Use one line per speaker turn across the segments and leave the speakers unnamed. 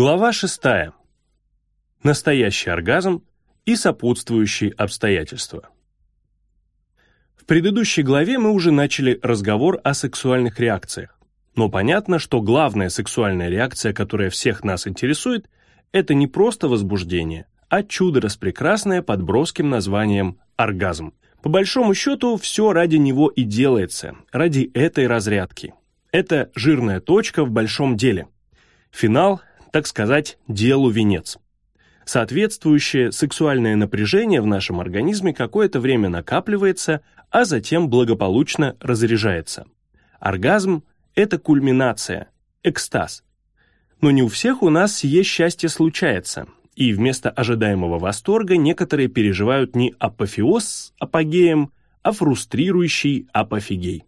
Глава 6. Настоящий оргазм и сопутствующие обстоятельства. В предыдущей главе мы уже начали разговор о сексуальных реакциях. Но понятно, что главная сексуальная реакция, которая всех нас интересует, это не просто возбуждение, а чудо распрекрасное под броским названием оргазм. По большому счету, все ради него и делается, ради этой разрядки. Это жирная точка в большом деле. Финал, так сказать, делу венец. Соответствующее сексуальное напряжение в нашем организме какое-то время накапливается, а затем благополучно разряжается. Оргазм – это кульминация, экстаз. Но не у всех у нас сие счастье случается, и вместо ожидаемого восторга некоторые переживают не апофеоз с апогеем, а фрустрирующий апофигей.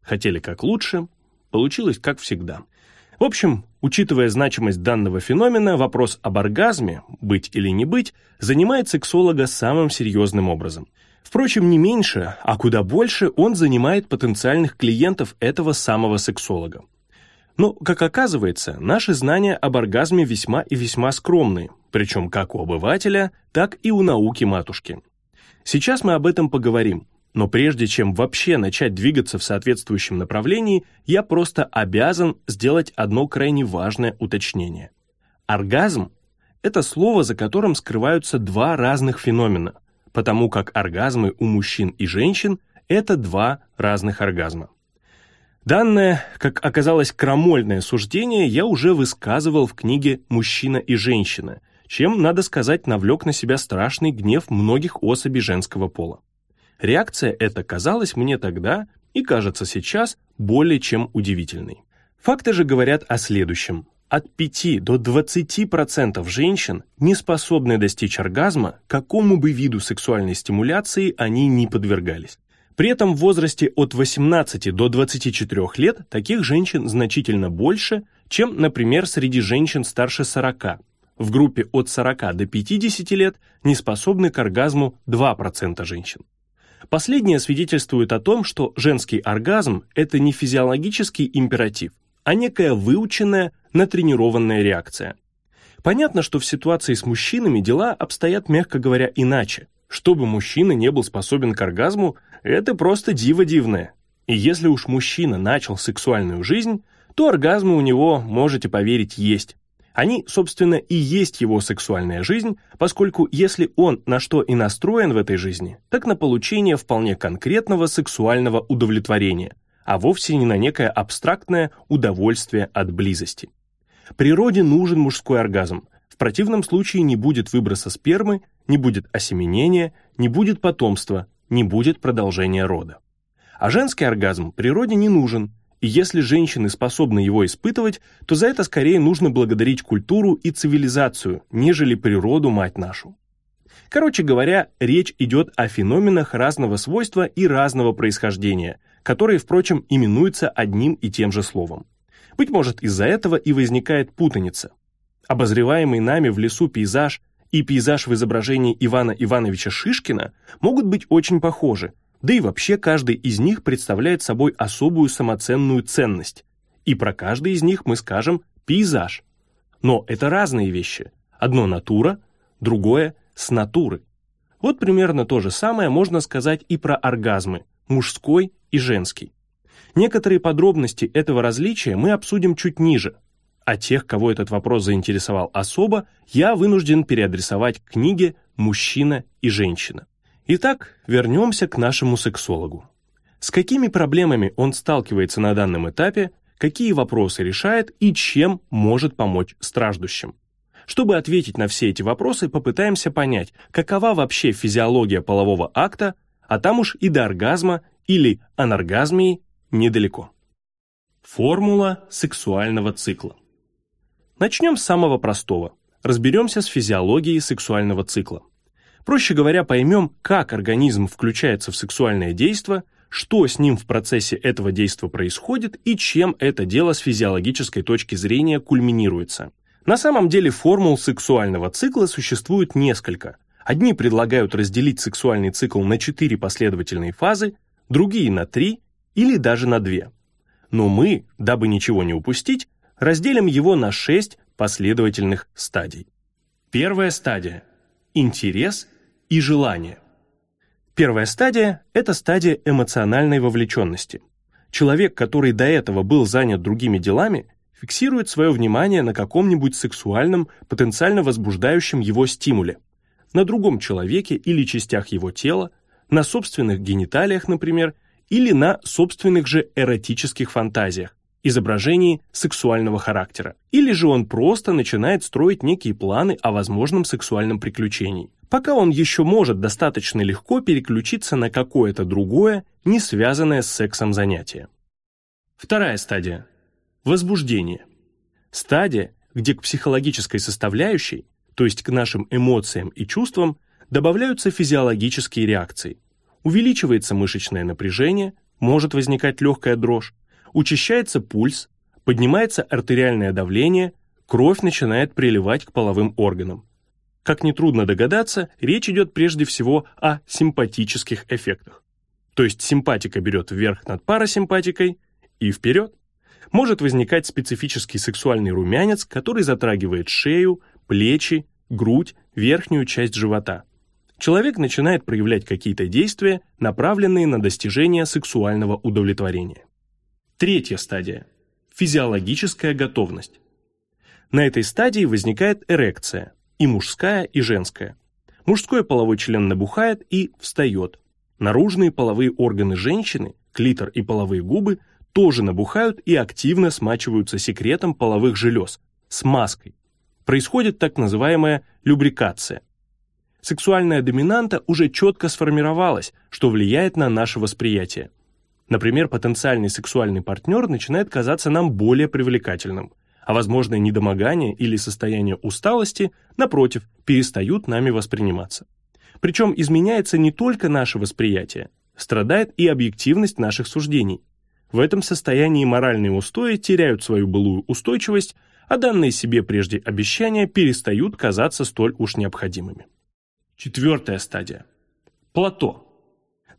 Хотели как лучше, получилось как всегда. В общем, учитывая значимость данного феномена, вопрос об оргазме, быть или не быть, занимает сексолога самым серьезным образом. Впрочем, не меньше, а куда больше он занимает потенциальных клиентов этого самого сексолога. Но, как оказывается, наши знания об оргазме весьма и весьма скромные, причем как у обывателя, так и у науки матушки. Сейчас мы об этом поговорим, но прежде чем вообще начать двигаться в соответствующем направлении, я просто обязан сделать одно крайне важное уточнение. Оргазм – это слово, за которым скрываются два разных феномена, потому как оргазмы у мужчин и женщин – это два разных оргазма. Данное, как оказалось, крамольное суждение я уже высказывал в книге «Мужчина и женщина», чем, надо сказать, навлек на себя страшный гнев многих особей женского пола. Реакция эта казалась мне тогда и кажется сейчас более чем удивительной. Факты же говорят о следующем. От 5 до 20% женщин не способны достичь оргазма, какому бы виду сексуальной стимуляции они не подвергались. При этом в возрасте от 18 до 24 лет таких женщин значительно больше, чем, например, среди женщин старше 40. В группе от 40 до 50 лет не способны к оргазму 2% женщин. Последнее свидетельствует о том, что женский оргазм – это не физиологический императив, а некая выученная, натренированная реакция. Понятно, что в ситуации с мужчинами дела обстоят, мягко говоря, иначе. Чтобы мужчина не был способен к оргазму, это просто диво дивное. И если уж мужчина начал сексуальную жизнь, то оргазмы у него, можете поверить, есть. Они, собственно, и есть его сексуальная жизнь, поскольку если он на что и настроен в этой жизни, так на получение вполне конкретного сексуального удовлетворения, а вовсе не на некое абстрактное удовольствие от близости. Природе нужен мужской оргазм, в противном случае не будет выброса спермы, не будет осеменения, не будет потомства, не будет продолжения рода. А женский оргазм природе не нужен, и если женщины способны его испытывать, то за это скорее нужно благодарить культуру и цивилизацию, нежели природу мать нашу. Короче говоря, речь идет о феноменах разного свойства и разного происхождения, которые, впрочем, именуются одним и тем же словом. Быть может, из-за этого и возникает путаница. Обозреваемый нами в лесу пейзаж и пейзаж в изображении Ивана Ивановича Шишкина могут быть очень похожи, да и вообще каждый из них представляет собой особую самоценную ценность. И про каждый из них мы скажем «пейзаж». Но это разные вещи. Одно натура, другое с натуры. Вот примерно то же самое можно сказать и про оргазмы, мужской и женский. Некоторые подробности этого различия мы обсудим чуть ниже, а тех, кого этот вопрос заинтересовал особо, я вынужден переадресовать к книге «Мужчина и женщина». Итак, вернемся к нашему сексологу. С какими проблемами он сталкивается на данном этапе, какие вопросы решает и чем может помочь страждущим? Чтобы ответить на все эти вопросы, попытаемся понять, какова вообще физиология полового акта, а там уж и до оргазма или аноргазмии недалеко. Формула сексуального цикла. Начнем с самого простого. Разберемся с физиологией сексуального цикла. Проще говоря, поймем, как организм включается в сексуальное действо, что с ним в процессе этого действа происходит и чем это дело с физиологической точки зрения кульминируется. На самом деле формул сексуального цикла существует несколько. Одни предлагают разделить сексуальный цикл на четыре последовательные фазы, другие на три или даже на две. Но мы, дабы ничего не упустить, разделим его на 6 последовательных стадий. Первая стадия – интерес и желание. Первая стадия – это стадия эмоциональной вовлеченности. Человек, который до этого был занят другими делами, фиксирует свое внимание на каком-нибудь сексуальном, потенциально возбуждающем его стимуле, на другом человеке или частях его тела, на собственных гениталиях, например, или на собственных же эротических фантазиях, изображении сексуального характера. Или же он просто начинает строить некие планы о возможном сексуальном приключении, пока он еще может достаточно легко переключиться на какое-то другое, не связанное с сексом занятие. Вторая стадия – возбуждение. Стадия, где к психологической составляющей, то есть к нашим эмоциям и чувствам, добавляются физиологические реакции. Увеличивается мышечное напряжение, может возникать легкая дрожь, учащается пульс, поднимается артериальное давление, кровь начинает приливать к половым органам. Как нетрудно догадаться, речь идет прежде всего о симпатических эффектах. То есть симпатика берет вверх над парасимпатикой и вперед. Может возникать специфический сексуальный румянец, который затрагивает шею, плечи, грудь, верхнюю часть живота. Человек начинает проявлять какие-то действия, направленные на достижение сексуального удовлетворения. Третья стадия – физиологическая готовность. На этой стадии возникает эрекция, и мужская, и женская. Мужской половой член набухает и встает. Наружные половые органы женщины, клитор и половые губы, тоже набухают и активно смачиваются секретом половых желез, смазкой. Происходит так называемая любрикация. Сексуальная доминанта уже четко сформировалась, что влияет на наше восприятие. Например, потенциальный сексуальный партнер начинает казаться нам более привлекательным, а возможное недомогание или состояние усталости, напротив, перестают нами восприниматься. Причем изменяется не только наше восприятие, страдает и объективность наших суждений. В этом состоянии моральные устои теряют свою былую устойчивость, а данные себе прежде обещания перестают казаться столь уж необходимыми. Четвертая стадия. Плато.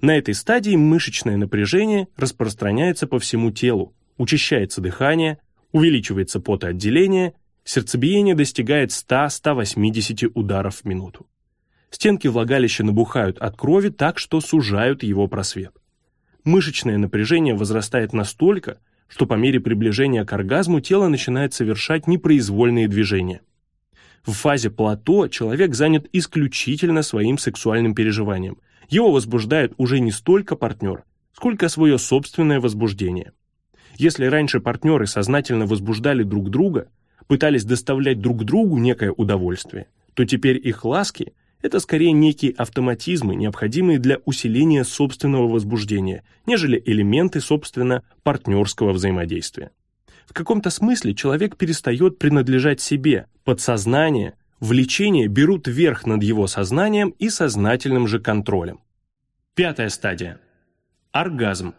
На этой стадии мышечное напряжение распространяется по всему телу, учащается дыхание, увеличивается потоотделение, сердцебиение достигает 100-180 ударов в минуту. Стенки влагалища набухают от крови так, что сужают его просвет. Мышечное напряжение возрастает настолько, что по мере приближения к оргазму тело начинает совершать непроизвольные движения. В фазе плато человек занят исключительно своим сексуальным переживанием, его возбуждает уже не столько партнер, сколько свое собственное возбуждение. Если раньше партнеры сознательно возбуждали друг друга, пытались доставлять друг другу некое удовольствие, то теперь их ласки – это скорее некие автоматизмы, необходимые для усиления собственного возбуждения, нежели элементы, собственно, партнерского взаимодействия. В каком-то смысле человек перестает принадлежать себе, подсознание – влечения берут верх над его сознанием и сознательным же контролем. Пятая стадия. Оргазм.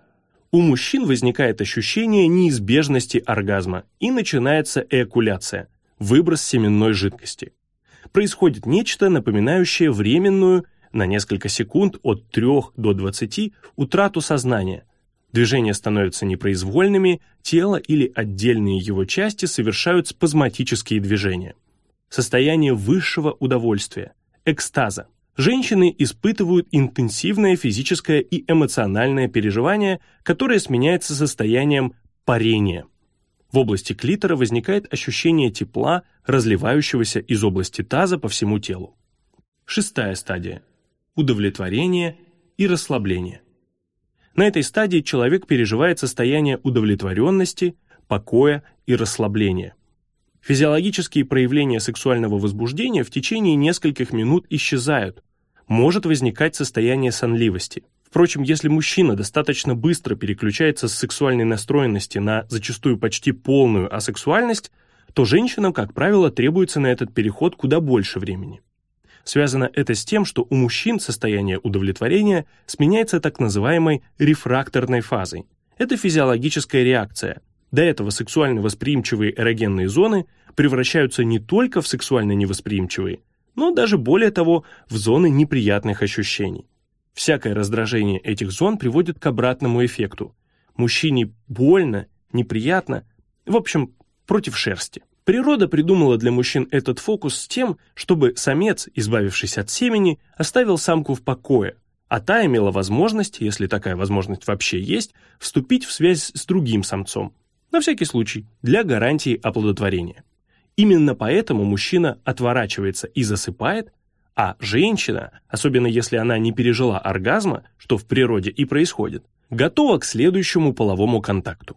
У мужчин возникает ощущение неизбежности оргазма и начинается эякуляция, выброс семенной жидкости. Происходит нечто, напоминающее временную, на несколько секунд от 3 до 20, утрату сознания. Движения становятся непроизвольными, тело или отдельные его части совершают спазматические движения состояние высшего удовольствия, экстаза. Женщины испытывают интенсивное физическое и эмоциональное переживание, которое сменяется состоянием парения. В области клитора возникает ощущение тепла, разливающегося из области таза по всему телу. Шестая стадия. Удовлетворение и расслабление. На этой стадии человек переживает состояние удовлетворенности, покоя и расслабления. Физиологические проявления сексуального возбуждения в течение нескольких минут исчезают. Может возникать состояние сонливости. Впрочем, если мужчина достаточно быстро переключается с сексуальной настроенности на зачастую почти полную асексуальность, то женщинам, как правило, требуется на этот переход куда больше времени. Связано это с тем, что у мужчин состояние удовлетворения сменяется так называемой рефракторной фазой. Это физиологическая реакция, до этого сексуально восприимчивые эрогенные зоны превращаются не только в сексуально невосприимчивые, но даже более того, в зоны неприятных ощущений. Всякое раздражение этих зон приводит к обратному эффекту. Мужчине больно, неприятно, в общем, против шерсти. Природа придумала для мужчин этот фокус с тем, чтобы самец, избавившись от семени, оставил самку в покое, а та имела возможность, если такая возможность вообще есть, вступить в связь с другим самцом, на всякий случай, для гарантии оплодотворения. Именно поэтому мужчина отворачивается и засыпает, а женщина, особенно если она не пережила оргазма, что в природе и происходит, готова к следующему половому контакту.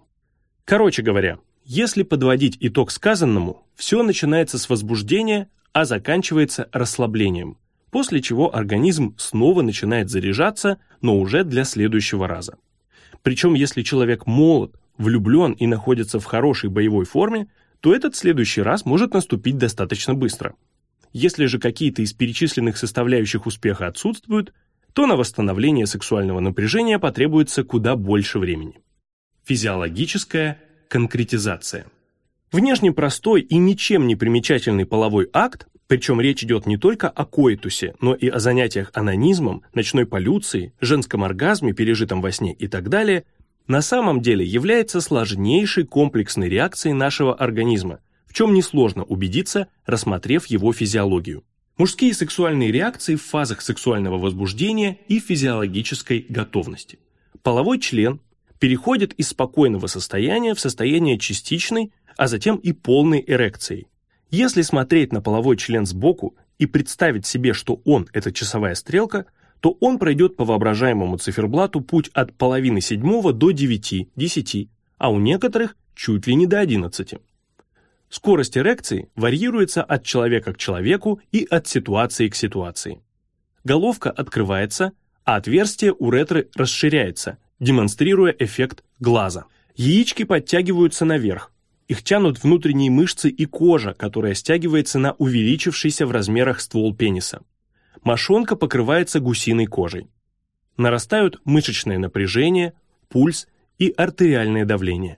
Короче говоря, если подводить итог сказанному, все начинается с возбуждения, а заканчивается расслаблением, после чего организм снова начинает заряжаться, но уже для следующего раза. Причем если человек молод, влюблен и находится в хорошей боевой форме, то этот следующий раз может наступить достаточно быстро. Если же какие-то из перечисленных составляющих успеха отсутствуют, то на восстановление сексуального напряжения потребуется куда больше времени. Физиологическая конкретизация. Внешне простой и ничем не примечательный половой акт, причем речь идет не только о коитусе, но и о занятиях анонизмом, ночной полюции, женском оргазме, пережитом во сне и так далее, на самом деле является сложнейшей комплексной реакцией нашего организма, в чем несложно убедиться, рассмотрев его физиологию. Мужские сексуальные реакции в фазах сексуального возбуждения и физиологической готовности. Половой член переходит из спокойного состояния в состояние частичной, а затем и полной эрекции. Если смотреть на половой член сбоку и представить себе, что он – это часовая стрелка – то он пройдет по воображаемому циферблату путь от половины седьмого до девяти, десяти, а у некоторых чуть ли не до одиннадцати. Скорость эрекции варьируется от человека к человеку и от ситуации к ситуации. Головка открывается, а отверстие уретры расширяется, демонстрируя эффект глаза. Яички подтягиваются наверх. Их тянут внутренние мышцы и кожа, которая стягивается на увеличившийся в размерах ствол пениса мошонка покрывается гусиной кожей. Нарастают мышечное напряжение, пульс и артериальное давление.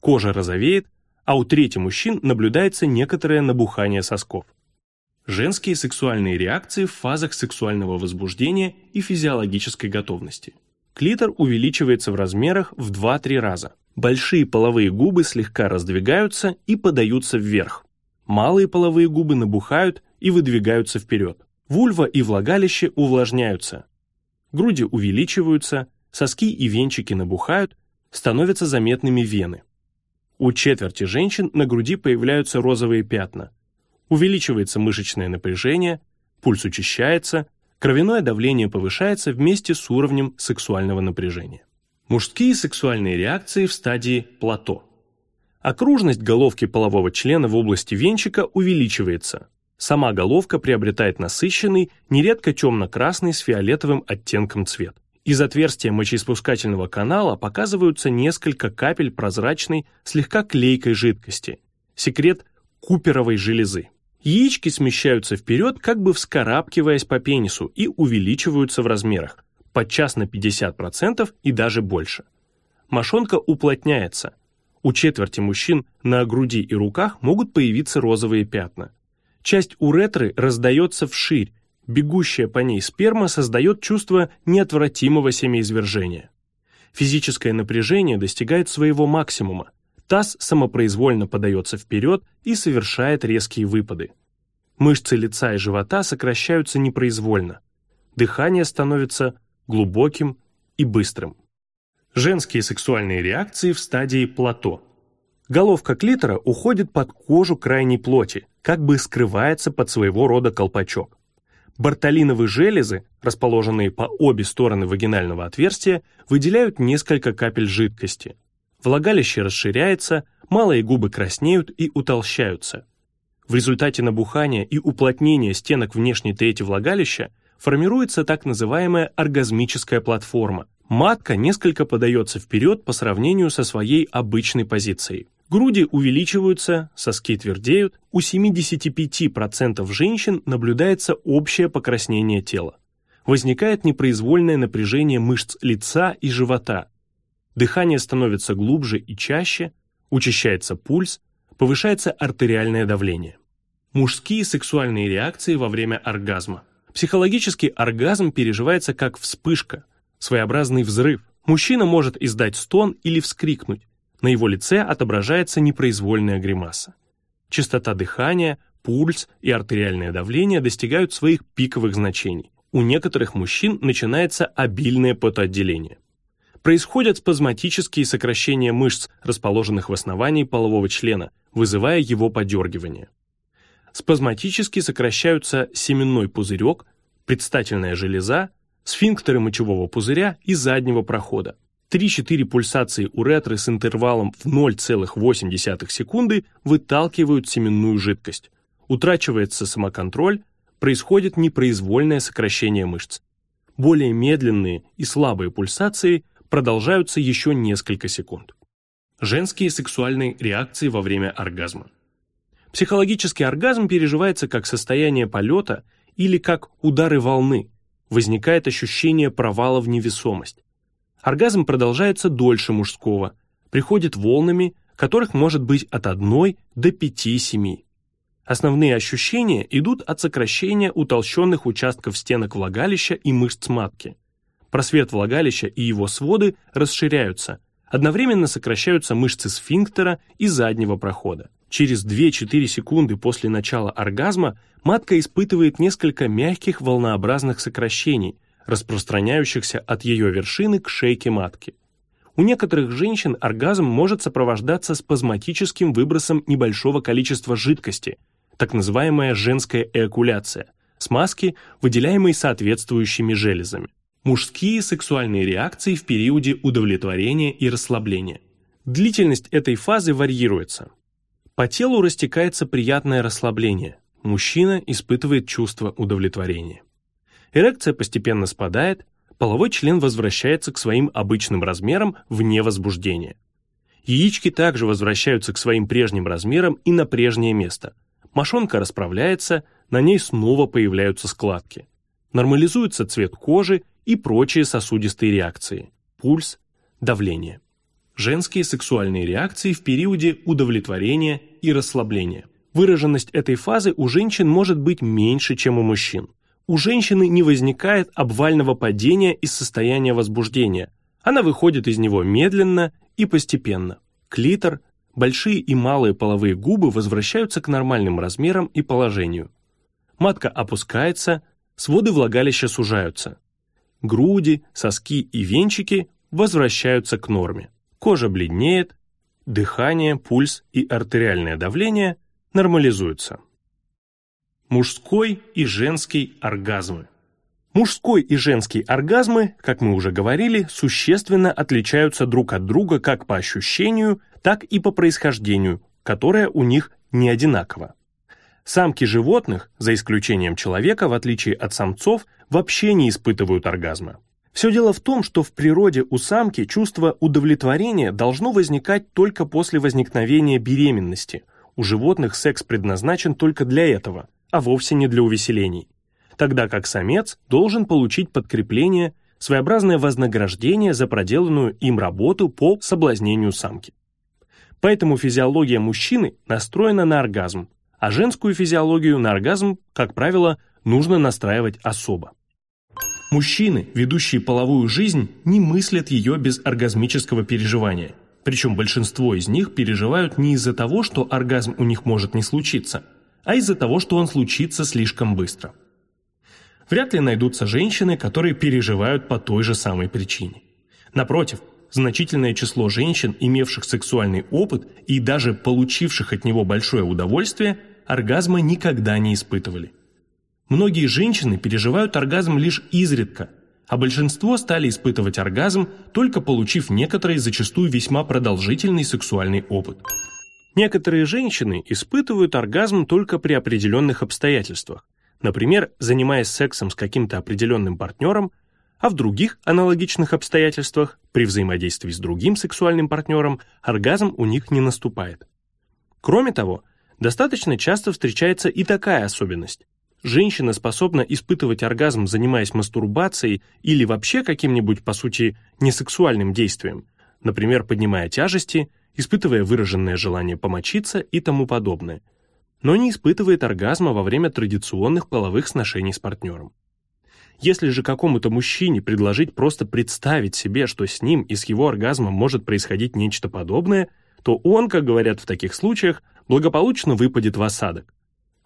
Кожа розовеет, а у трети мужчин наблюдается некоторое набухание сосков. Женские сексуальные реакции в фазах сексуального возбуждения и физиологической готовности. Клитор увеличивается в размерах в 2-3 раза. Большие половые губы слегка раздвигаются и подаются вверх. Малые половые губы набухают и выдвигаются вперед. Вульва и влагалище увлажняются. Груди увеличиваются, соски и венчики набухают, становятся заметными вены. У четверти женщин на груди появляются розовые пятна. Увеличивается мышечное напряжение, пульс учащается, кровяное давление повышается вместе с уровнем сексуального напряжения. Мужские сексуальные реакции в стадии плато. Окружность головки полового члена в области венчика увеличивается, Сама головка приобретает насыщенный, нередко темно-красный с фиолетовым оттенком цвет. Из отверстия мочеиспускательного канала показываются несколько капель прозрачной, слегка клейкой жидкости. Секрет куперовой железы. Яички смещаются вперед, как бы вскарабкиваясь по пенису, и увеличиваются в размерах, подчас на 50% и даже больше. Мошонка уплотняется. У четверти мужчин на груди и руках могут появиться розовые пятна. Часть уретры раздается вширь, бегущая по ней сперма создает чувство неотвратимого семяизвержения. Физическое напряжение достигает своего максимума. Таз самопроизвольно подается вперед и совершает резкие выпады. Мышцы лица и живота сокращаются непроизвольно. Дыхание становится глубоким и быстрым. Женские сексуальные реакции в стадии плато – Головка клитора уходит под кожу крайней плоти, как бы скрывается под своего рода колпачок. Бартолиновые железы, расположенные по обе стороны вагинального отверстия, выделяют несколько капель жидкости. Влагалище расширяется, малые губы краснеют и утолщаются. В результате набухания и уплотнения стенок внешней трети влагалища формируется так называемая оргазмическая платформа. Матка несколько подается вперед по сравнению со своей обычной позицией. Груди увеличиваются, соски твердеют, у 75% женщин наблюдается общее покраснение тела. Возникает непроизвольное напряжение мышц лица и живота. Дыхание становится глубже и чаще, учащается пульс, повышается артериальное давление. Мужские сексуальные реакции во время оргазма. Психологический оргазм переживается как вспышка, своеобразный взрыв. Мужчина может издать стон или вскрикнуть, на его лице отображается непроизвольная гримаса. частота дыхания, пульс и артериальное давление достигают своих пиковых значений. У некоторых мужчин начинается обильное потоотделение. Происходят спазматические сокращения мышц, расположенных в основании полового члена, вызывая его подергивание. Спазматически сокращаются семенной пузырек, предстательная железа, сфинктеры мочевого пузыря и заднего прохода. 3-4 пульсации уретры с интервалом в 0,8 секунды выталкивают семенную жидкость. Утрачивается самоконтроль, происходит непроизвольное сокращение мышц. Более медленные и слабые пульсации продолжаются еще несколько секунд. Женские сексуальные реакции во время оргазма. Психологический оргазм переживается как состояние полета или как удары волны. Возникает ощущение провала в невесомость. Оргазм продолжается дольше мужского, приходит волнами, которых может быть от 1 до 5-7. Основные ощущения идут от сокращения утолщенных участков стенок влагалища и мышц матки. Просвет влагалища и его своды расширяются, одновременно сокращаются мышцы сфинктера и заднего прохода. Через 2-4 секунды после начала оргазма матка испытывает несколько мягких волнообразных сокращений, распространяющихся от ее вершины к шейке матки. У некоторых женщин оргазм может сопровождаться спазматическим выбросом небольшого количества жидкости, так называемая женская эякуляция, смазки, выделяемой соответствующими железами. Мужские сексуальные реакции в периоде удовлетворения и расслабления. Длительность этой фазы варьируется. По телу растекается приятное расслабление. Мужчина испытывает чувство удовлетворения. Эрекция постепенно спадает, половой член возвращается к своим обычным размерам вне возбуждения. Яички также возвращаются к своим прежним размерам и на прежнее место. Мошонка расправляется, на ней снова появляются складки. Нормализуется цвет кожи и прочие сосудистые реакции. Пульс, давление. Женские сексуальные реакции в периоде удовлетворения и расслабления. Выраженность этой фазы у женщин может быть меньше, чем у мужчин у женщины не возникает обвального падения из состояния возбуждения. Она выходит из него медленно и постепенно. Клитор, большие и малые половые губы возвращаются к нормальным размерам и положению. Матка опускается, своды влагалища сужаются. Груди, соски и венчики возвращаются к норме. Кожа бледнеет, дыхание, пульс и артериальное давление нормализуются. Мужской и женский оргазмы. Мужской и женский оргазмы, как мы уже говорили, существенно отличаются друг от друга как по ощущению, так и по происхождению, которое у них не одинаково. Самки животных, за исключением человека, в отличие от самцов, вообще не испытывают оргазма. Все дело в том, что в природе у самки чувство удовлетворения должно возникать только после возникновения беременности. У животных секс предназначен только для этого – а вовсе не для увеселений, тогда как самец должен получить подкрепление, своеобразное вознаграждение за проделанную им работу по соблазнению самки. Поэтому физиология мужчины настроена на оргазм, а женскую физиологию на оргазм, как правило, нужно настраивать особо. Мужчины, ведущие половую жизнь, не мыслят ее без оргазмического переживания. Причем большинство из них переживают не из-за того, что оргазм у них может не случиться – а из-за того, что он случится слишком быстро. Вряд ли найдутся женщины, которые переживают по той же самой причине. Напротив, значительное число женщин, имевших сексуальный опыт и даже получивших от него большое удовольствие, оргазма никогда не испытывали. Многие женщины переживают оргазм лишь изредка, а большинство стали испытывать оргазм, только получив некоторый, зачастую весьма продолжительный сексуальный опыт – Некоторые женщины испытывают оргазм только при определенных обстоятельствах, например, занимаясь сексом с каким-то определенным партнером, а в других аналогичных обстоятельствах, при взаимодействии с другим сексуальным партнером, оргазм у них не наступает. Кроме того, достаточно часто встречается и такая особенность. Женщина способна испытывать оргазм, занимаясь мастурбацией или вообще каким-нибудь, по сути, несексуальным действием, например, поднимая тяжести – испытывая выраженное желание помочиться и тому подобное, но не испытывает оргазма во время традиционных половых сношений с партнером. Если же какому-то мужчине предложить просто представить себе, что с ним и с его оргазмом может происходить нечто подобное, то он, как говорят в таких случаях, благополучно выпадет в осадок.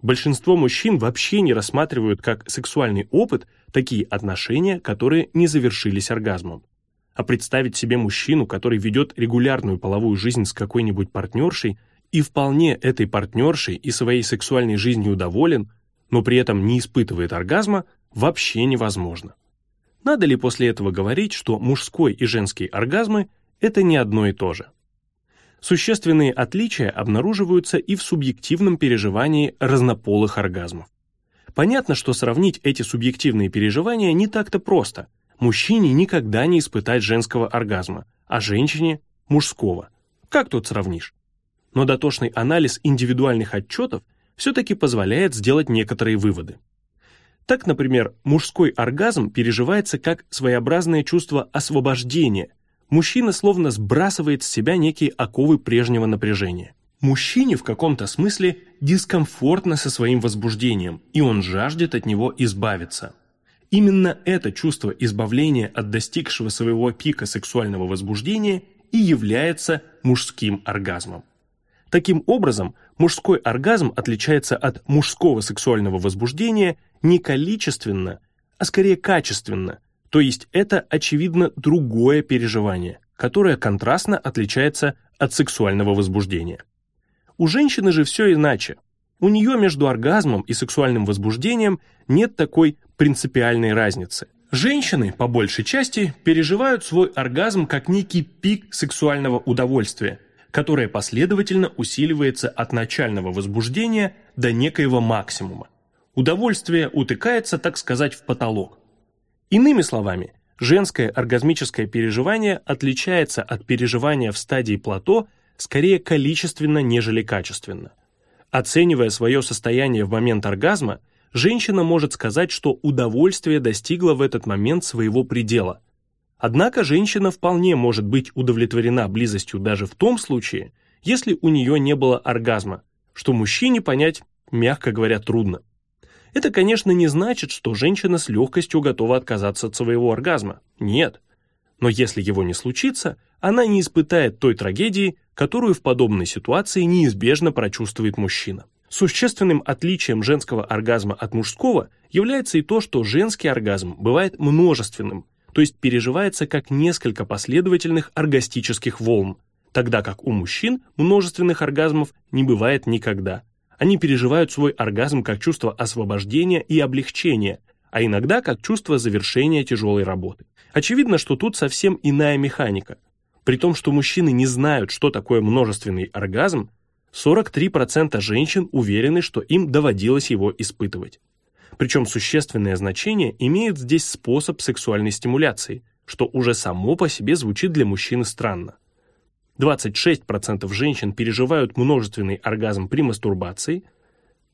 Большинство мужчин вообще не рассматривают как сексуальный опыт такие отношения, которые не завершились оргазмом. А представить себе мужчину, который ведет регулярную половую жизнь с какой-нибудь партнершей и вполне этой партнершей и своей сексуальной жизнью доволен, но при этом не испытывает оргазма, вообще невозможно. Надо ли после этого говорить, что мужской и женский оргазмы – это не одно и то же? Существенные отличия обнаруживаются и в субъективном переживании разнополых оргазмов. Понятно, что сравнить эти субъективные переживания не так-то просто. Мужчине никогда не испытать женского оргазма, а женщине – мужского. Как тут сравнишь? Но дотошный анализ индивидуальных отчетов все-таки позволяет сделать некоторые выводы. Так, например, мужской оргазм переживается как своеобразное чувство освобождения, мужчина словно сбрасывает с себя некие оковы прежнего напряжения. Мужчине в каком-то смысле дискомфортно со своим возбуждением, и он жаждет от него избавиться. Именно это чувство избавления от достигшего своего пика сексуального возбуждения и является мужским оргазмом. Таким образом, мужской оргазм отличается от мужского сексуального возбуждения не количественно, а скорее качественно, то есть это, очевидно, другое переживание, которое контрастно отличается от сексуального возбуждения. У женщины же все иначе. У нее между оргазмом и сексуальным возбуждением нет такой принципиальной разницы. Женщины, по большей части, переживают свой оргазм как некий пик сексуального удовольствия, которое последовательно усиливается от начального возбуждения до некоего максимума. Удовольствие утыкается, так сказать, в потолок. Иными словами, женское оргазмическое переживание отличается от переживания в стадии плато скорее количественно, нежели качественно. Оценивая свое состояние в момент оргазма, женщина может сказать, что удовольствие достигло в этот момент своего предела. Однако женщина вполне может быть удовлетворена близостью даже в том случае, если у нее не было оргазма, что мужчине понять, мягко говоря, трудно. Это, конечно, не значит, что женщина с легкостью готова отказаться от своего оргазма. Нет. Но если его не случится, она не испытает той трагедии, которую в подобной ситуации неизбежно прочувствует мужчина. Существенным отличием женского оргазма от мужского является и то, что женский оргазм бывает множественным, то есть переживается как несколько последовательных оргастических волн, тогда как у мужчин множественных оргазмов не бывает никогда. Они переживают свой оргазм как чувство освобождения и облегчения, а иногда как чувство завершения тяжелой работы. Очевидно, что тут совсем иная механика. При том, что мужчины не знают, что такое множественный оргазм, 43% женщин уверены, что им доводилось его испытывать. Причем существенное значение имеет здесь способ сексуальной стимуляции, что уже само по себе звучит для мужчины странно. 26% женщин переживают множественный оргазм при мастурбации,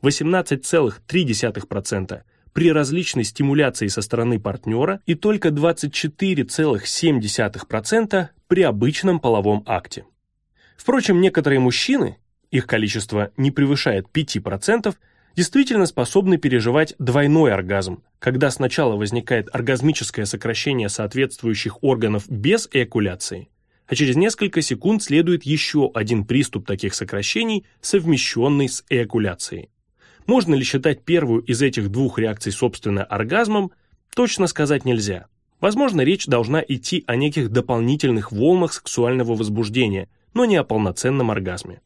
18,3% при различной стимуляции со стороны партнера и только 24,7% при обычном половом акте. Впрочем, некоторые мужчины, их количество не превышает 5%, действительно способны переживать двойной оргазм, когда сначала возникает оргазмическое сокращение соответствующих органов без эякуляции, а через несколько секунд следует еще один приступ таких сокращений, совмещенный с эякуляцией. Можно ли считать первую из этих двух реакций собственно оргазмом, точно сказать нельзя. Возможно, речь должна идти о неких дополнительных волнах сексуального возбуждения, но не о полноценном оргазме.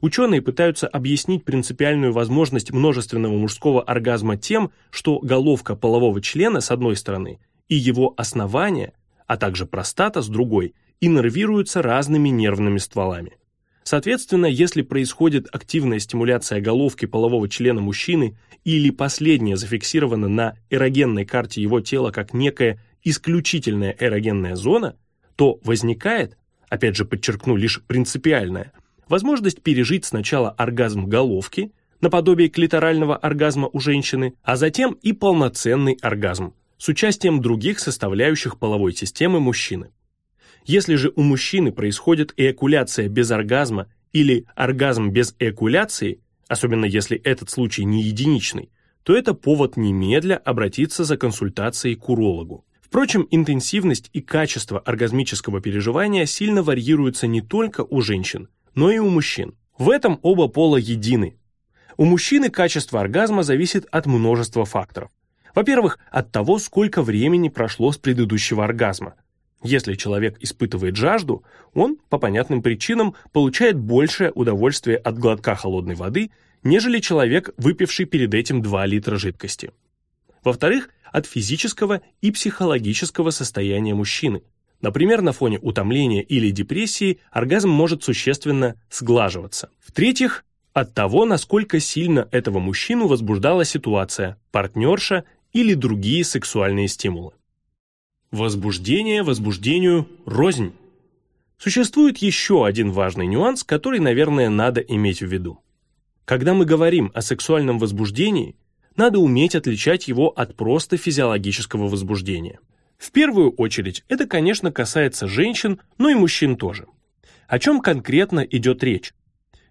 Ученые пытаются объяснить принципиальную возможность множественного мужского оргазма тем, что головка полового члена с одной стороны и его основание, а также простата с другой, иннервируются разными нервными стволами. Соответственно, если происходит активная стимуляция головки полового члена мужчины или последняя зафиксирована на эрогенной карте его тела как некая исключительная эрогенная зона, то возникает, опять же подчеркну лишь принципиальная, возможность пережить сначала оргазм головки, наподобие клиторального оргазма у женщины, а затем и полноценный оргазм с участием других составляющих половой системы мужчины. Если же у мужчины происходит эякуляция без оргазма или оргазм без эякуляции, особенно если этот случай не единичный, то это повод немедля обратиться за консультацией к урологу. Впрочем, интенсивность и качество оргазмического переживания сильно варьируются не только у женщин, но и у мужчин. В этом оба пола едины. У мужчины качество оргазма зависит от множества факторов. Во-первых, от того, сколько времени прошло с предыдущего оргазма. Если человек испытывает жажду, он, по понятным причинам, получает большее удовольствие от глотка холодной воды, нежели человек, выпивший перед этим 2 литра жидкости. Во-вторых, от физического и психологического состояния мужчины. Например, на фоне утомления или депрессии оргазм может существенно сглаживаться. В-третьих, от того, насколько сильно этого мужчину возбуждала ситуация, партнерша или другие сексуальные стимулы. Возбуждение возбуждению рознь. Существует еще один важный нюанс, который, наверное, надо иметь в виду. Когда мы говорим о сексуальном возбуждении, надо уметь отличать его от просто физиологического возбуждения. В первую очередь это, конечно, касается женщин, но и мужчин тоже. О чем конкретно идет речь?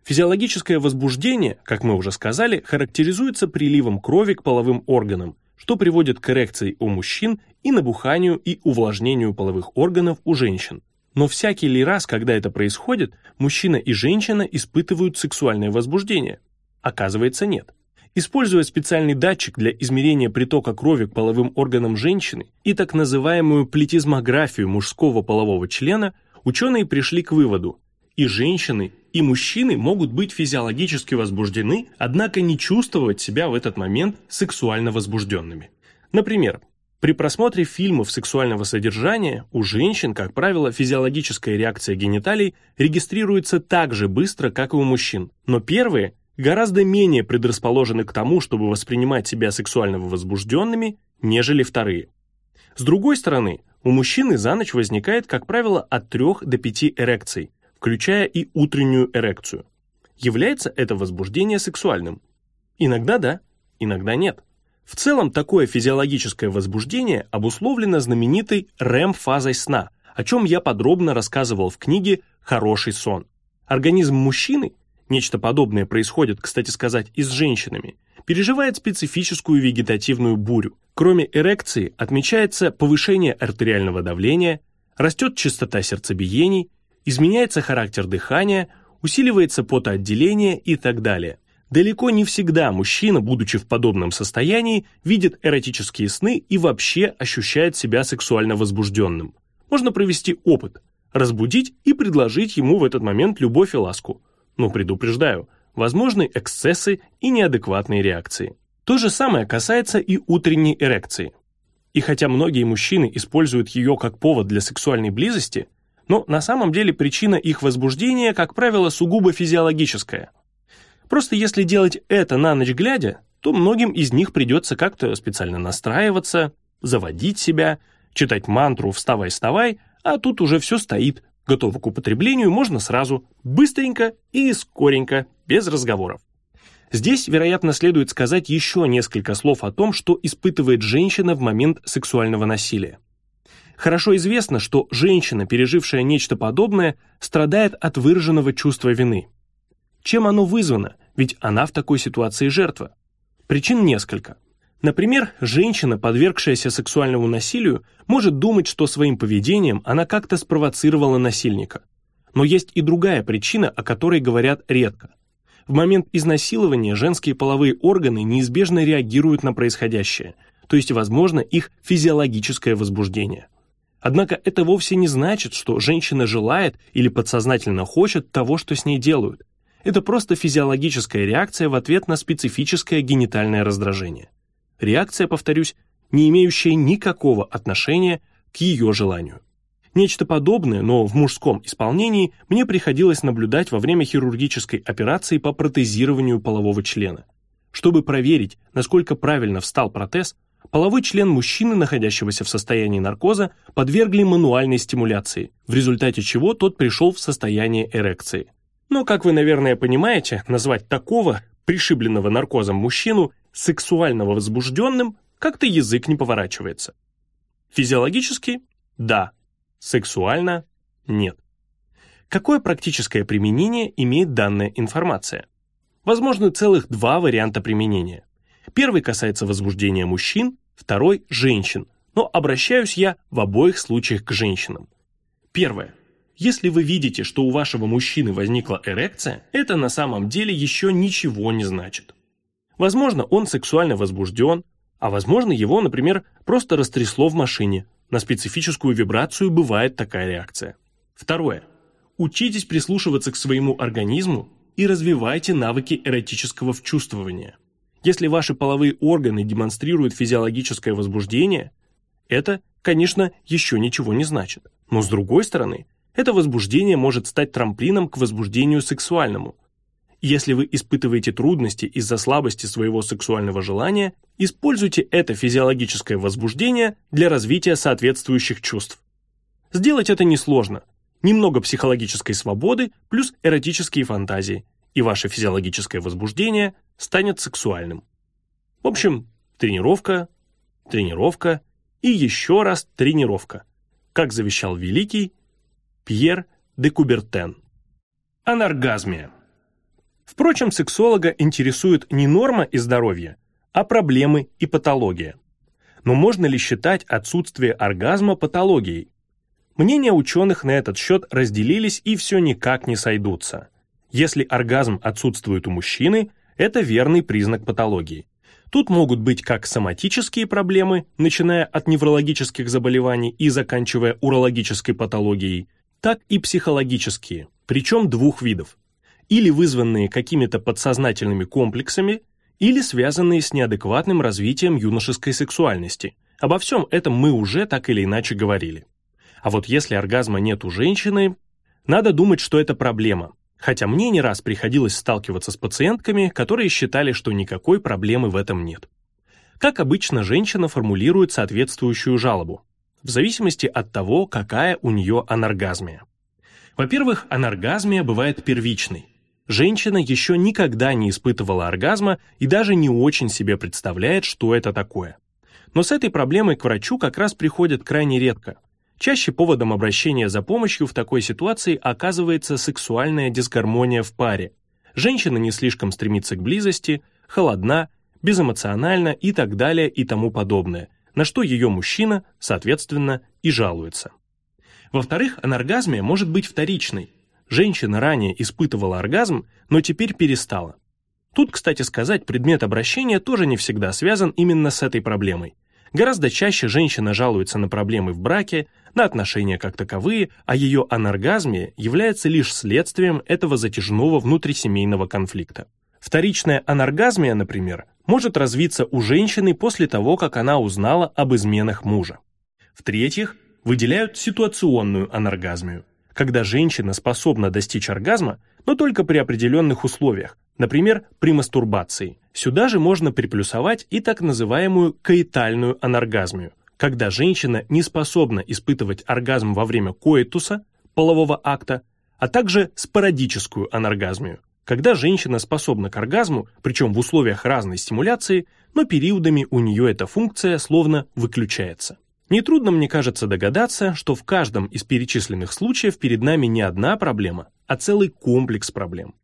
Физиологическое возбуждение, как мы уже сказали, характеризуется приливом крови к половым органам, что приводит к эрекции у мужчин и набуханию и увлажнению половых органов у женщин. Но всякий ли раз, когда это происходит, мужчина и женщина испытывают сексуальное возбуждение? Оказывается, нет. Используя специальный датчик для измерения притока крови к половым органам женщины и так называемую плетизмографию мужского полового члена, ученые пришли к выводу, и женщины, и мужчины могут быть физиологически возбуждены, однако не чувствовать себя в этот момент сексуально возбужденными. Например, при просмотре фильмов сексуального содержания у женщин, как правило, физиологическая реакция гениталий регистрируется так же быстро, как и у мужчин, но первые гораздо менее предрасположены к тому, чтобы воспринимать себя сексуально возбужденными, нежели вторые. С другой стороны, у мужчины за ночь возникает, как правило, от 3 до 5 эрекций, включая и утреннюю эрекцию. Является это возбуждение сексуальным? Иногда да, иногда нет. В целом, такое физиологическое возбуждение обусловлено знаменитой REM-фазой сна, о чем я подробно рассказывал в книге «Хороший сон». Организм мужчины, нечто подобное происходит, кстати сказать, и с женщинами, переживает специфическую вегетативную бурю. Кроме эрекции отмечается повышение артериального давления, растет частота сердцебиений, изменяется характер дыхания, усиливается потоотделение и так далее. Далеко не всегда мужчина, будучи в подобном состоянии, видит эротические сны и вообще ощущает себя сексуально возбужденным. Можно провести опыт, разбудить и предложить ему в этот момент любовь и ласку. Но предупреждаю, возможны эксцессы и неадекватные реакции. То же самое касается и утренней эрекции. И хотя многие мужчины используют ее как повод для сексуальной близости, но на самом деле причина их возбуждения, как правило, сугубо физиологическая. Просто если делать это на ночь глядя, то многим из них придется как-то специально настраиваться, заводить себя, читать мантру «вставай, вставай», а тут уже все стоит, готово к употреблению, можно сразу, быстренько и скоренько, без разговоров. Здесь, вероятно, следует сказать еще несколько слов о том, что испытывает женщина в момент сексуального насилия. Хорошо известно, что женщина, пережившая нечто подобное, страдает от выраженного чувства вины. Чем оно вызвано? Ведь она в такой ситуации жертва. Причин несколько. Например, женщина, подвергшаяся сексуальному насилию, может думать, что своим поведением она как-то спровоцировала насильника. Но есть и другая причина, о которой говорят редко. В момент изнасилования женские половые органы неизбежно реагируют на происходящее, то есть возможно их физиологическое возбуждение. Однако это вовсе не значит, что женщина желает или подсознательно хочет того, что с ней делают. Это просто физиологическая реакция в ответ на специфическое генитальное раздражение. Реакция, повторюсь, не имеющая никакого отношения к ее желанию. Нечто подобное, но в мужском исполнении, мне приходилось наблюдать во время хирургической операции по протезированию полового члена. Чтобы проверить, насколько правильно встал протез, Половой член мужчины, находящегося в состоянии наркоза, подвергли мануальной стимуляции, в результате чего тот пришел в состояние эрекции. Но, как вы, наверное, понимаете, назвать такого, пришибленного наркозом мужчину, сексуально возбужденным, как-то язык не поворачивается. Физиологически – да, сексуально – нет. Какое практическое применение имеет данная информация? Возможно, целых два варианта применения. Первый касается возбуждения мужчин, второй – женщин, но обращаюсь я в обоих случаях к женщинам. Первое. Если вы видите, что у вашего мужчины возникла эрекция, это на самом деле еще ничего не значит. Возможно, он сексуально возбужден, а возможно, его, например, просто растрясло в машине. На специфическую вибрацию бывает такая реакция. Второе. Учитесь прислушиваться к своему организму и развивайте навыки эротического вчувствования. Если ваши половые органы демонстрируют физиологическое возбуждение, это, конечно, еще ничего не значит. Но с другой стороны, это возбуждение может стать трамплином к возбуждению сексуальному. Если вы испытываете трудности из-за слабости своего сексуального желания, используйте это физиологическое возбуждение для развития соответствующих чувств. Сделать это несложно. Немного психологической свободы плюс эротические фантазии, и ваше физиологическое возбуждение станет сексуальным. В общем, тренировка, тренировка и еще раз тренировка, как завещал великий Пьер де Кубертен. Анаргазмия. Впрочем, сексолога интересует не норма и здоровье, а проблемы и патология. Но можно ли считать отсутствие оргазма патологией? Мнения ученых на этот счет разделились и все никак не сойдутся. Если оргазм отсутствует у мужчины, это верный признак патологии. Тут могут быть как соматические проблемы, начиная от неврологических заболеваний и заканчивая урологической патологией, так и психологические, причем двух видов. Или вызванные какими-то подсознательными комплексами, или связанные с неадекватным развитием юношеской сексуальности. Обо всем этом мы уже так или иначе говорили. А вот если оргазма нет у женщины, надо думать, что это проблема. Хотя мне не раз приходилось сталкиваться с пациентками, которые считали, что никакой проблемы в этом нет. Как обычно, женщина формулирует соответствующую жалобу в зависимости от того, какая у нее анаргазмия. Во-первых, анаргазмия бывает первичной. Женщина еще никогда не испытывала оргазма и даже не очень себе представляет, что это такое. Но с этой проблемой к врачу как раз приходят крайне редко. Чаще поводом обращения за помощью в такой ситуации оказывается сексуальная дисгармония в паре. Женщина не слишком стремится к близости, холодна, безэмоциональна и так далее и тому подобное – на что ее мужчина, соответственно, и жалуется. Во-вторых, анаргазмия может быть вторичной. Женщина ранее испытывала оргазм, но теперь перестала. Тут, кстати сказать, предмет обращения тоже не всегда связан именно с этой проблемой. Гораздо чаще женщина жалуется на проблемы в браке, на отношения как таковые, а ее анаргазмия является лишь следствием этого затяжного внутрисемейного конфликта. Вторичная анаргазмия, например, может развиться у женщины после того, как она узнала об изменах мужа. В-третьих, выделяют ситуационную анаргазмию, когда женщина способна достичь оргазма, но только при определенных условиях, например, при мастурбации. Сюда же можно приплюсовать и так называемую коитальную анаргазмию, когда женщина не способна испытывать оргазм во время коитуса, полового акта, а также спорадическую анаргазмию, когда женщина способна к оргазму, причем в условиях разной стимуляции, но периодами у нее эта функция словно выключается. Нетрудно, мне кажется, догадаться, что в каждом из перечисленных случаев перед нами не одна проблема, а целый комплекс проблем.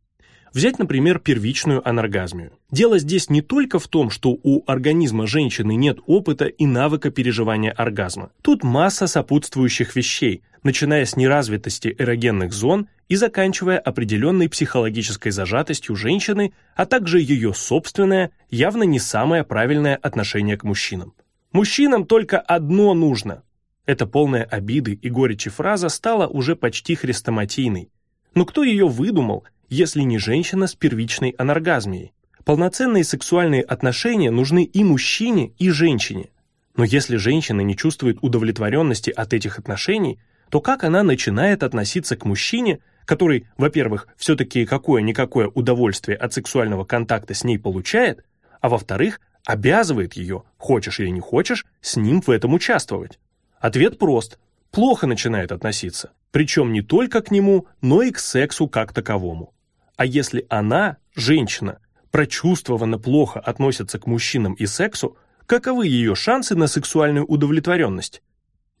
Взять, например, первичную анаргазмию. Дело здесь не только в том, что у организма женщины нет опыта и навыка переживания оргазма. Тут масса сопутствующих вещей, начиная с неразвитости эрогенных зон и заканчивая определенной психологической зажатостью женщины, а также ее собственное, явно не самое правильное отношение к мужчинам. Мужчинам только одно нужно. Эта полная обиды и горечи фраза стала уже почти хрестоматийной. Но кто ее выдумал если не женщина с первичной анаргазмией. Полноценные сексуальные отношения нужны и мужчине, и женщине. Но если женщина не чувствует удовлетворенности от этих отношений, то как она начинает относиться к мужчине, который, во-первых, все-таки какое-никакое удовольствие от сексуального контакта с ней получает, а во-вторых, обязывает ее, хочешь или не хочешь, с ним в этом участвовать? Ответ прост. Плохо начинает относиться. Причем не только к нему, но и к сексу как таковому. А если она, женщина, прочувствованно плохо относится к мужчинам и сексу, каковы ее шансы на сексуальную удовлетворенность?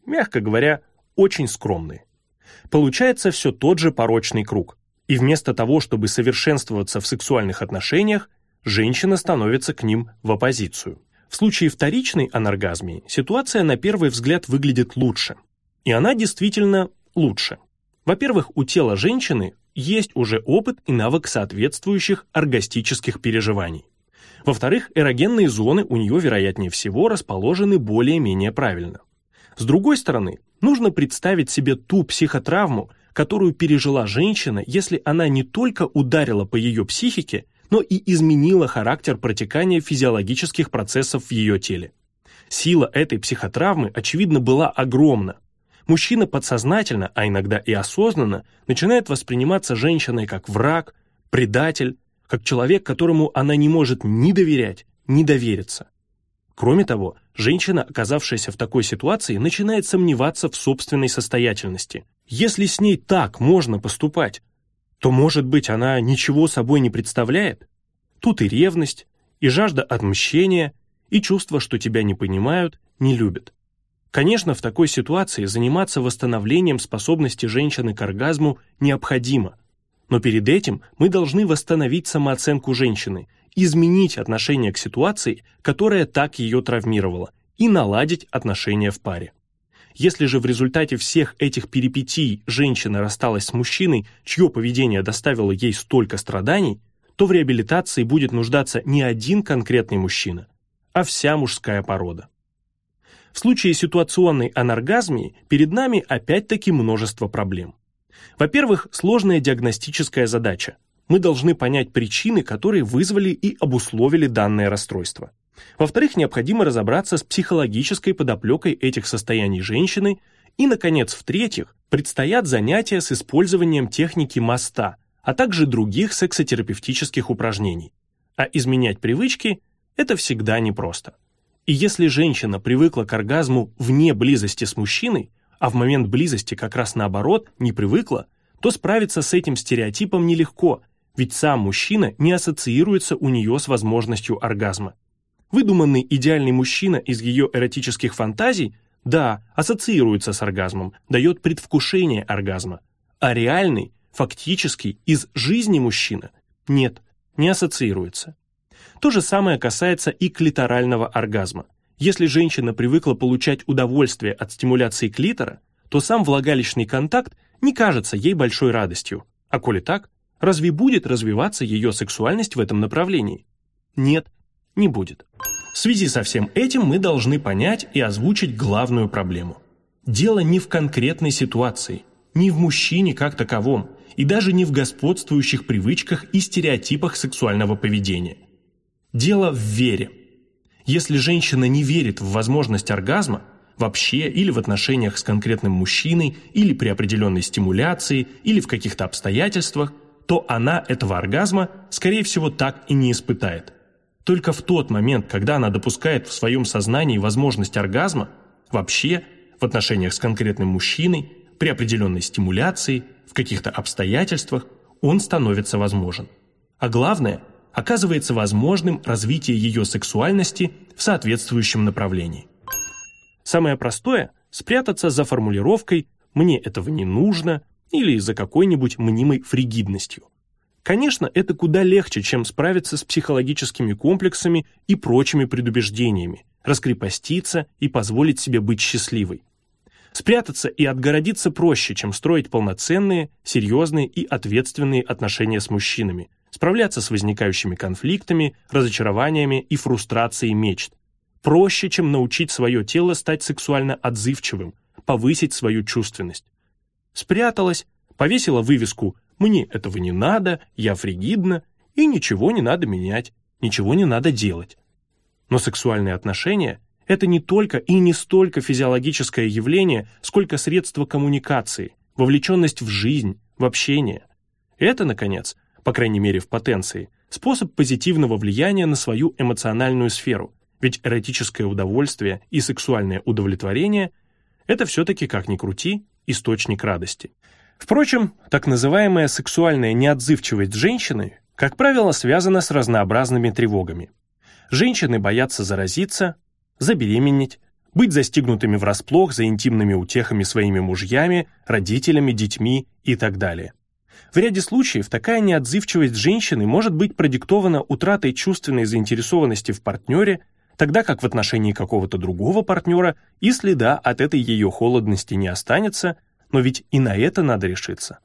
Мягко говоря, очень скромные. Получается все тот же порочный круг. И вместо того, чтобы совершенствоваться в сексуальных отношениях, женщина становится к ним в оппозицию. В случае вторичной анаргазмии ситуация на первый взгляд выглядит лучше. И она действительно лучше. Во-первых, у тела женщины есть уже опыт и навык соответствующих оргастических переживаний. Во-вторых, эрогенные зоны у нее, вероятнее всего, расположены более-менее правильно. С другой стороны, нужно представить себе ту психотравму, которую пережила женщина, если она не только ударила по ее психике, но и изменила характер протекания физиологических процессов в ее теле. Сила этой психотравмы, очевидно, была огромна. Мужчина подсознательно, а иногда и осознанно, начинает восприниматься женщиной как враг, предатель, как человек, которому она не может ни доверять, ни довериться. Кроме того, женщина, оказавшаяся в такой ситуации, начинает сомневаться в собственной состоятельности. Если с ней так можно поступать, то, может быть, она ничего собой не представляет? Тут и ревность, и жажда отмщения, и чувство, что тебя не понимают, не любят. Конечно, в такой ситуации заниматься восстановлением способности женщины к оргазму необходимо – но перед этим мы должны восстановить самооценку женщины, изменить отношение к ситуации, которая так ее травмировала, и наладить отношения в паре. Если же в результате всех этих перипетий женщина рассталась с мужчиной, чье поведение доставило ей столько страданий, то в реабилитации будет нуждаться не один конкретный мужчина, а вся мужская порода. В случае ситуационной анаргазмии перед нами опять-таки множество проблем. Во-первых, сложная диагностическая задача. Мы должны понять причины, которые вызвали и обусловили данное расстройство. Во-вторых, необходимо разобраться с психологической подоплекой этих состояний женщины. И, наконец, в-третьих, предстоят занятия с использованием техники моста, а также других сексотерапевтических упражнений. А изменять привычки – это всегда непросто. И если женщина привыкла к оргазму вне близости с мужчиной, а в момент близости как раз наоборот не привыкла, то справиться с этим стереотипом нелегко, ведь сам мужчина не ассоциируется у нее с возможностью оргазма. Выдуманный идеальный мужчина из ее эротических фантазий, да, ассоциируется с оргазмом, дает предвкушение оргазма, а реальный, фактический, из жизни мужчина, нет, не ассоциируется. То же самое касается и клиторального оргазма. Если женщина привыкла получать удовольствие от стимуляции клитора, то сам влагалищный контакт не кажется ей большой радостью. А коли так, разве будет развиваться ее сексуальность в этом направлении? Нет, не будет. В связи со всем этим мы должны понять и озвучить главную проблему. Дело не в конкретной ситуации, не в мужчине как таковом, и даже не в господствующих привычках и стереотипах сексуального поведения. Дело в вере – если женщина не верит в возможность оргазма, вообще или в отношениях с конкретным мужчиной, или при определенной стимуляции, или в каких-то обстоятельствах, то она этого оргазма, скорее всего, так и не испытает. Только в тот момент, когда она допускает в своем сознании возможность оргазма, вообще в отношениях с конкретным мужчиной, при определенной стимуляции, в каких-то обстоятельствах, он становится возможен. А главное – оказывается возможным развитие ее сексуальности в соответствующем направлении. Самое простое – спрятаться за формулировкой «мне этого не нужно» или за какой-нибудь мнимой фригидностью. Конечно, это куда легче, чем справиться с психологическими комплексами и прочими предубеждениями, раскрепоститься и позволить себе быть счастливой. Спрятаться и отгородиться проще, чем строить полноценные, серьезные и ответственные отношения с мужчинами, справляться с возникающими конфликтами, разочарованиями и фрустрацией мечт. Проще, чем научить свое тело стать сексуально отзывчивым, повысить свою чувственность. Спряталась, повесила вывеску «Мне этого не надо, я фригидна, и ничего не надо менять, ничего не надо делать». Но сексуальные отношения – это не только и не столько физиологическое явление, сколько средство коммуникации, вовлеченность в жизнь, в общение. Это, наконец, по крайней мере в потенции, способ позитивного влияния на свою эмоциональную сферу, ведь эротическое удовольствие и сексуальное удовлетворение – это все-таки, как ни крути, источник радости. Впрочем, так называемая сексуальная неотзывчивость женщины, как правило, связана с разнообразными тревогами. Женщины боятся заразиться, забеременеть, быть застигнутыми врасплох за интимными утехами своими мужьями, родителями, детьми и так далее. В ряде случаев такая неотзывчивость женщины может быть продиктована утратой чувственной заинтересованности в партнере, тогда как в отношении какого-то другого партнера и следа от этой ее холодности не останется, но ведь и на это надо решиться.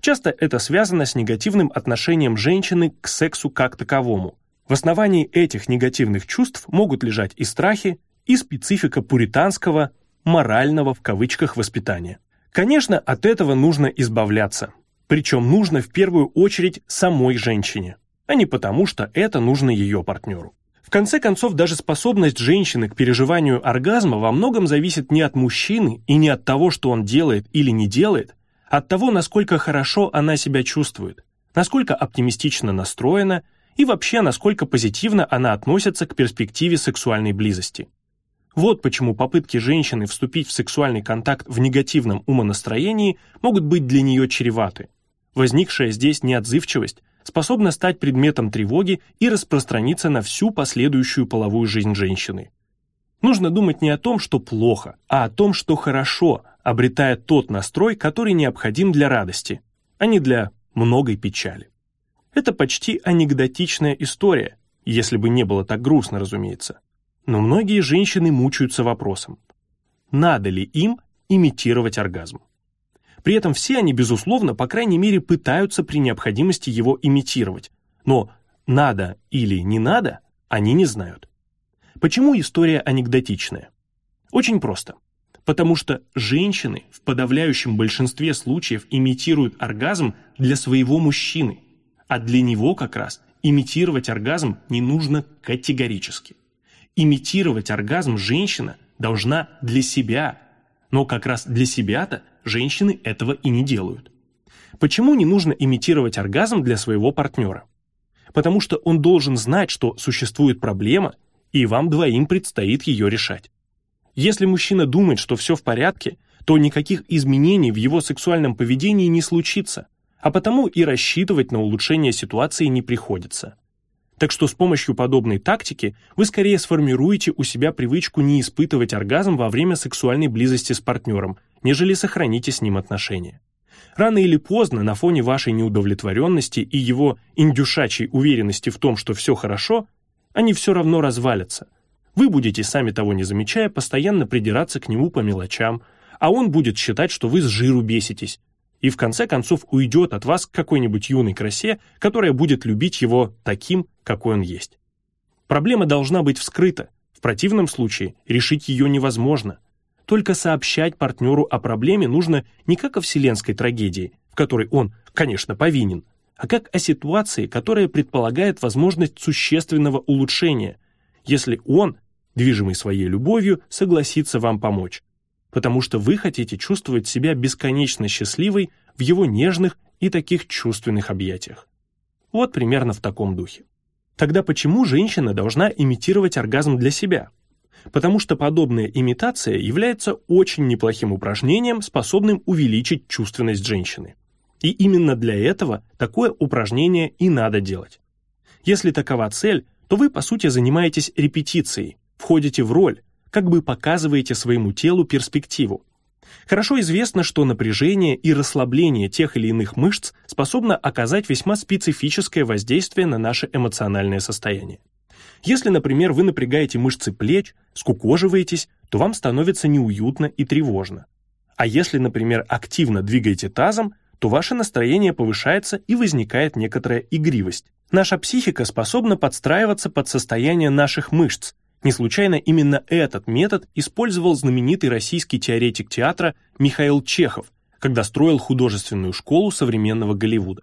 Часто это связано с негативным отношением женщины к сексу как таковому. В основании этих негативных чувств могут лежать и страхи, и специфика пуританского, морального в кавычках воспитания. Конечно, от этого нужно избавляться. Причем нужно в первую очередь самой женщине, а не потому, что это нужно ее партнеру. В конце концов, даже способность женщины к переживанию оргазма во многом зависит не от мужчины и не от того, что он делает или не делает, а от того, насколько хорошо она себя чувствует, насколько оптимистично настроена и вообще насколько позитивно она относится к перспективе сексуальной близости. Вот почему попытки женщины вступить в сексуальный контакт в негативном умонастроении могут быть для нее чреваты. Возникшая здесь неотзывчивость способна стать предметом тревоги и распространиться на всю последующую половую жизнь женщины. Нужно думать не о том, что плохо, а о том, что хорошо, обретая тот настрой, который необходим для радости, а не для многой печали. Это почти анекдотичная история, если бы не было так грустно, разумеется. Но многие женщины мучаются вопросом, надо ли им имитировать оргазм. При этом все они, безусловно, по крайней мере, пытаются при необходимости его имитировать. Но надо или не надо, они не знают. Почему история анекдотичная? Очень просто. Потому что женщины в подавляющем большинстве случаев имитируют оргазм для своего мужчины, а для него как раз имитировать оргазм не нужно категорически имитировать оргазм женщина должна для себя, но как раз для себя-то женщины этого и не делают. Почему не нужно имитировать оргазм для своего партнера? Потому что он должен знать, что существует проблема, и вам двоим предстоит ее решать. Если мужчина думает, что все в порядке, то никаких изменений в его сексуальном поведении не случится, а потому и рассчитывать на улучшение ситуации не приходится. Так что с помощью подобной тактики вы скорее сформируете у себя привычку не испытывать оргазм во время сексуальной близости с партнером, нежели сохраните с ним отношения. Рано или поздно на фоне вашей неудовлетворенности и его индюшачьей уверенности в том, что все хорошо, они все равно развалятся. Вы будете, сами того не замечая, постоянно придираться к нему по мелочам, а он будет считать, что вы с жиру беситесь, и в конце концов уйдет от вас к какой-нибудь юной красе, которая будет любить его таким, какой он есть. Проблема должна быть вскрыта, в противном случае решить ее невозможно. Только сообщать партнеру о проблеме нужно не как о вселенской трагедии, в которой он, конечно, повинен, а как о ситуации, которая предполагает возможность существенного улучшения, если он, движимый своей любовью, согласится вам помочь потому что вы хотите чувствовать себя бесконечно счастливой в его нежных и таких чувственных объятиях. Вот примерно в таком духе. Тогда почему женщина должна имитировать оргазм для себя? Потому что подобная имитация является очень неплохим упражнением, способным увеличить чувственность женщины. И именно для этого такое упражнение и надо делать. Если такова цель, то вы, по сути, занимаетесь репетицией, входите в роль, как бы показываете своему телу перспективу. Хорошо известно, что напряжение и расслабление тех или иных мышц способно оказать весьма специфическое воздействие на наше эмоциональное состояние. Если, например, вы напрягаете мышцы плеч, скукоживаетесь, то вам становится неуютно и тревожно. А если, например, активно двигаете тазом, то ваше настроение повышается и возникает некоторая игривость. Наша психика способна подстраиваться под состояние наших мышц, не случайно именно этот метод использовал знаменитый российский теоретик театра Михаил Чехов, когда строил художественную школу современного Голливуда.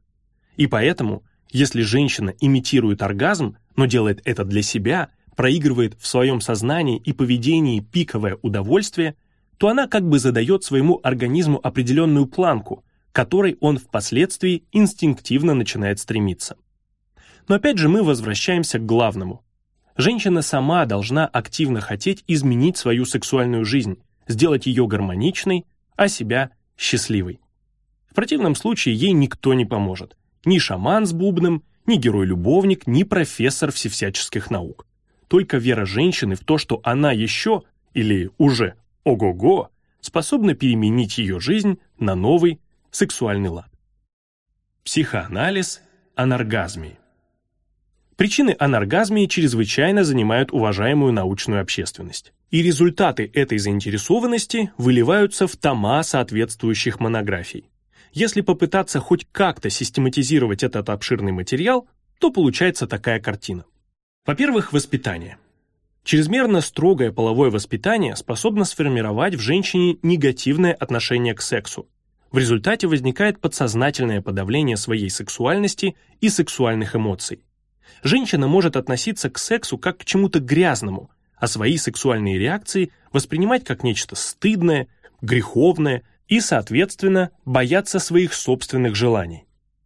И поэтому, если женщина имитирует оргазм, но делает это для себя, проигрывает в своем сознании и поведении пиковое удовольствие, то она как бы задает своему организму определенную планку, которой он впоследствии инстинктивно начинает стремиться. Но опять же мы возвращаемся к главному. Женщина сама должна активно хотеть изменить свою сексуальную жизнь, сделать ее гармоничной, а себя счастливой. В противном случае ей никто не поможет. Ни шаман с бубном, ни герой-любовник, ни профессор всевсяческих наук. Только вера женщины в то, что она еще, или уже, ого-го, способна переменить ее жизнь на новый сексуальный лад. Психоанализ анаргазмии. Причины анаргазмии чрезвычайно занимают уважаемую научную общественность. И результаты этой заинтересованности выливаются в тома соответствующих монографий. Если попытаться хоть как-то систематизировать этот обширный материал, то получается такая картина. Во-первых, воспитание. Чрезмерно строгое половое воспитание способно сформировать в женщине негативное отношение к сексу. В результате возникает подсознательное подавление своей сексуальности и сексуальных эмоций. Женщина может относиться к сексу как к чему-то грязному, а свои сексуальные реакции воспринимать как нечто стыдное, греховное и, соответственно, бояться своих собственных желаний.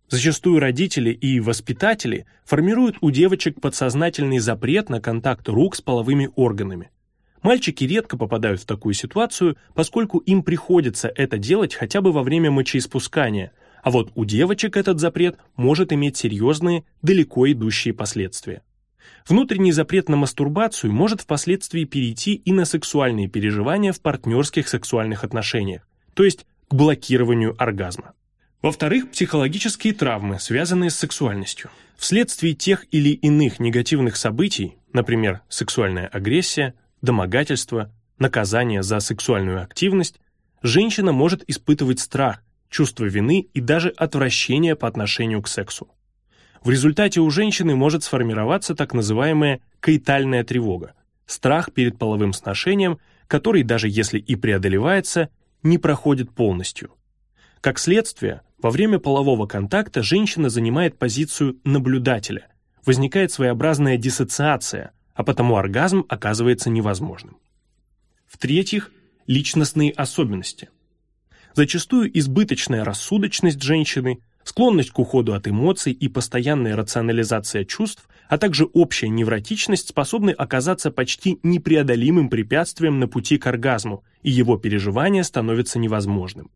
Зачастую родители и воспитатели формируют у девочек подсознательный запрет на контакт рук с половыми органами. Мальчики редко попадают в такую ситуацию, поскольку им приходится это делать хотя бы во время мочеиспускания, а вот у девочек этот запрет может иметь серьезные, далеко идущие последствия. Внутренний запрет на мастурбацию может впоследствии перейти и на сексуальные переживания в партнерских сексуальных отношениях, то есть к блокированию оргазма. Во-вторых, психологические травмы, связанные с сексуальностью. Вследствие тех или иных негативных событий, например, сексуальная агрессия, домогательство, наказание за сексуальную активность, женщина может испытывать страх, чувство вины и даже отвращение по отношению к сексу. В результате у женщины может сформироваться так называемая каитальная тревога, страх перед половым сношением, который, даже если и преодолевается, не проходит полностью. Как следствие, во время полового контакта женщина занимает позицию наблюдателя, возникает своеобразная диссоциация, а потому оргазм оказывается невозможным. В-третьих, личностные особенности – Зачастую избыточная рассудочность женщины, склонность к уходу от эмоций и постоянная рационализация чувств, а также общая невротичность способны оказаться почти непреодолимым препятствием на пути к оргазму, и его переживание становится невозможным.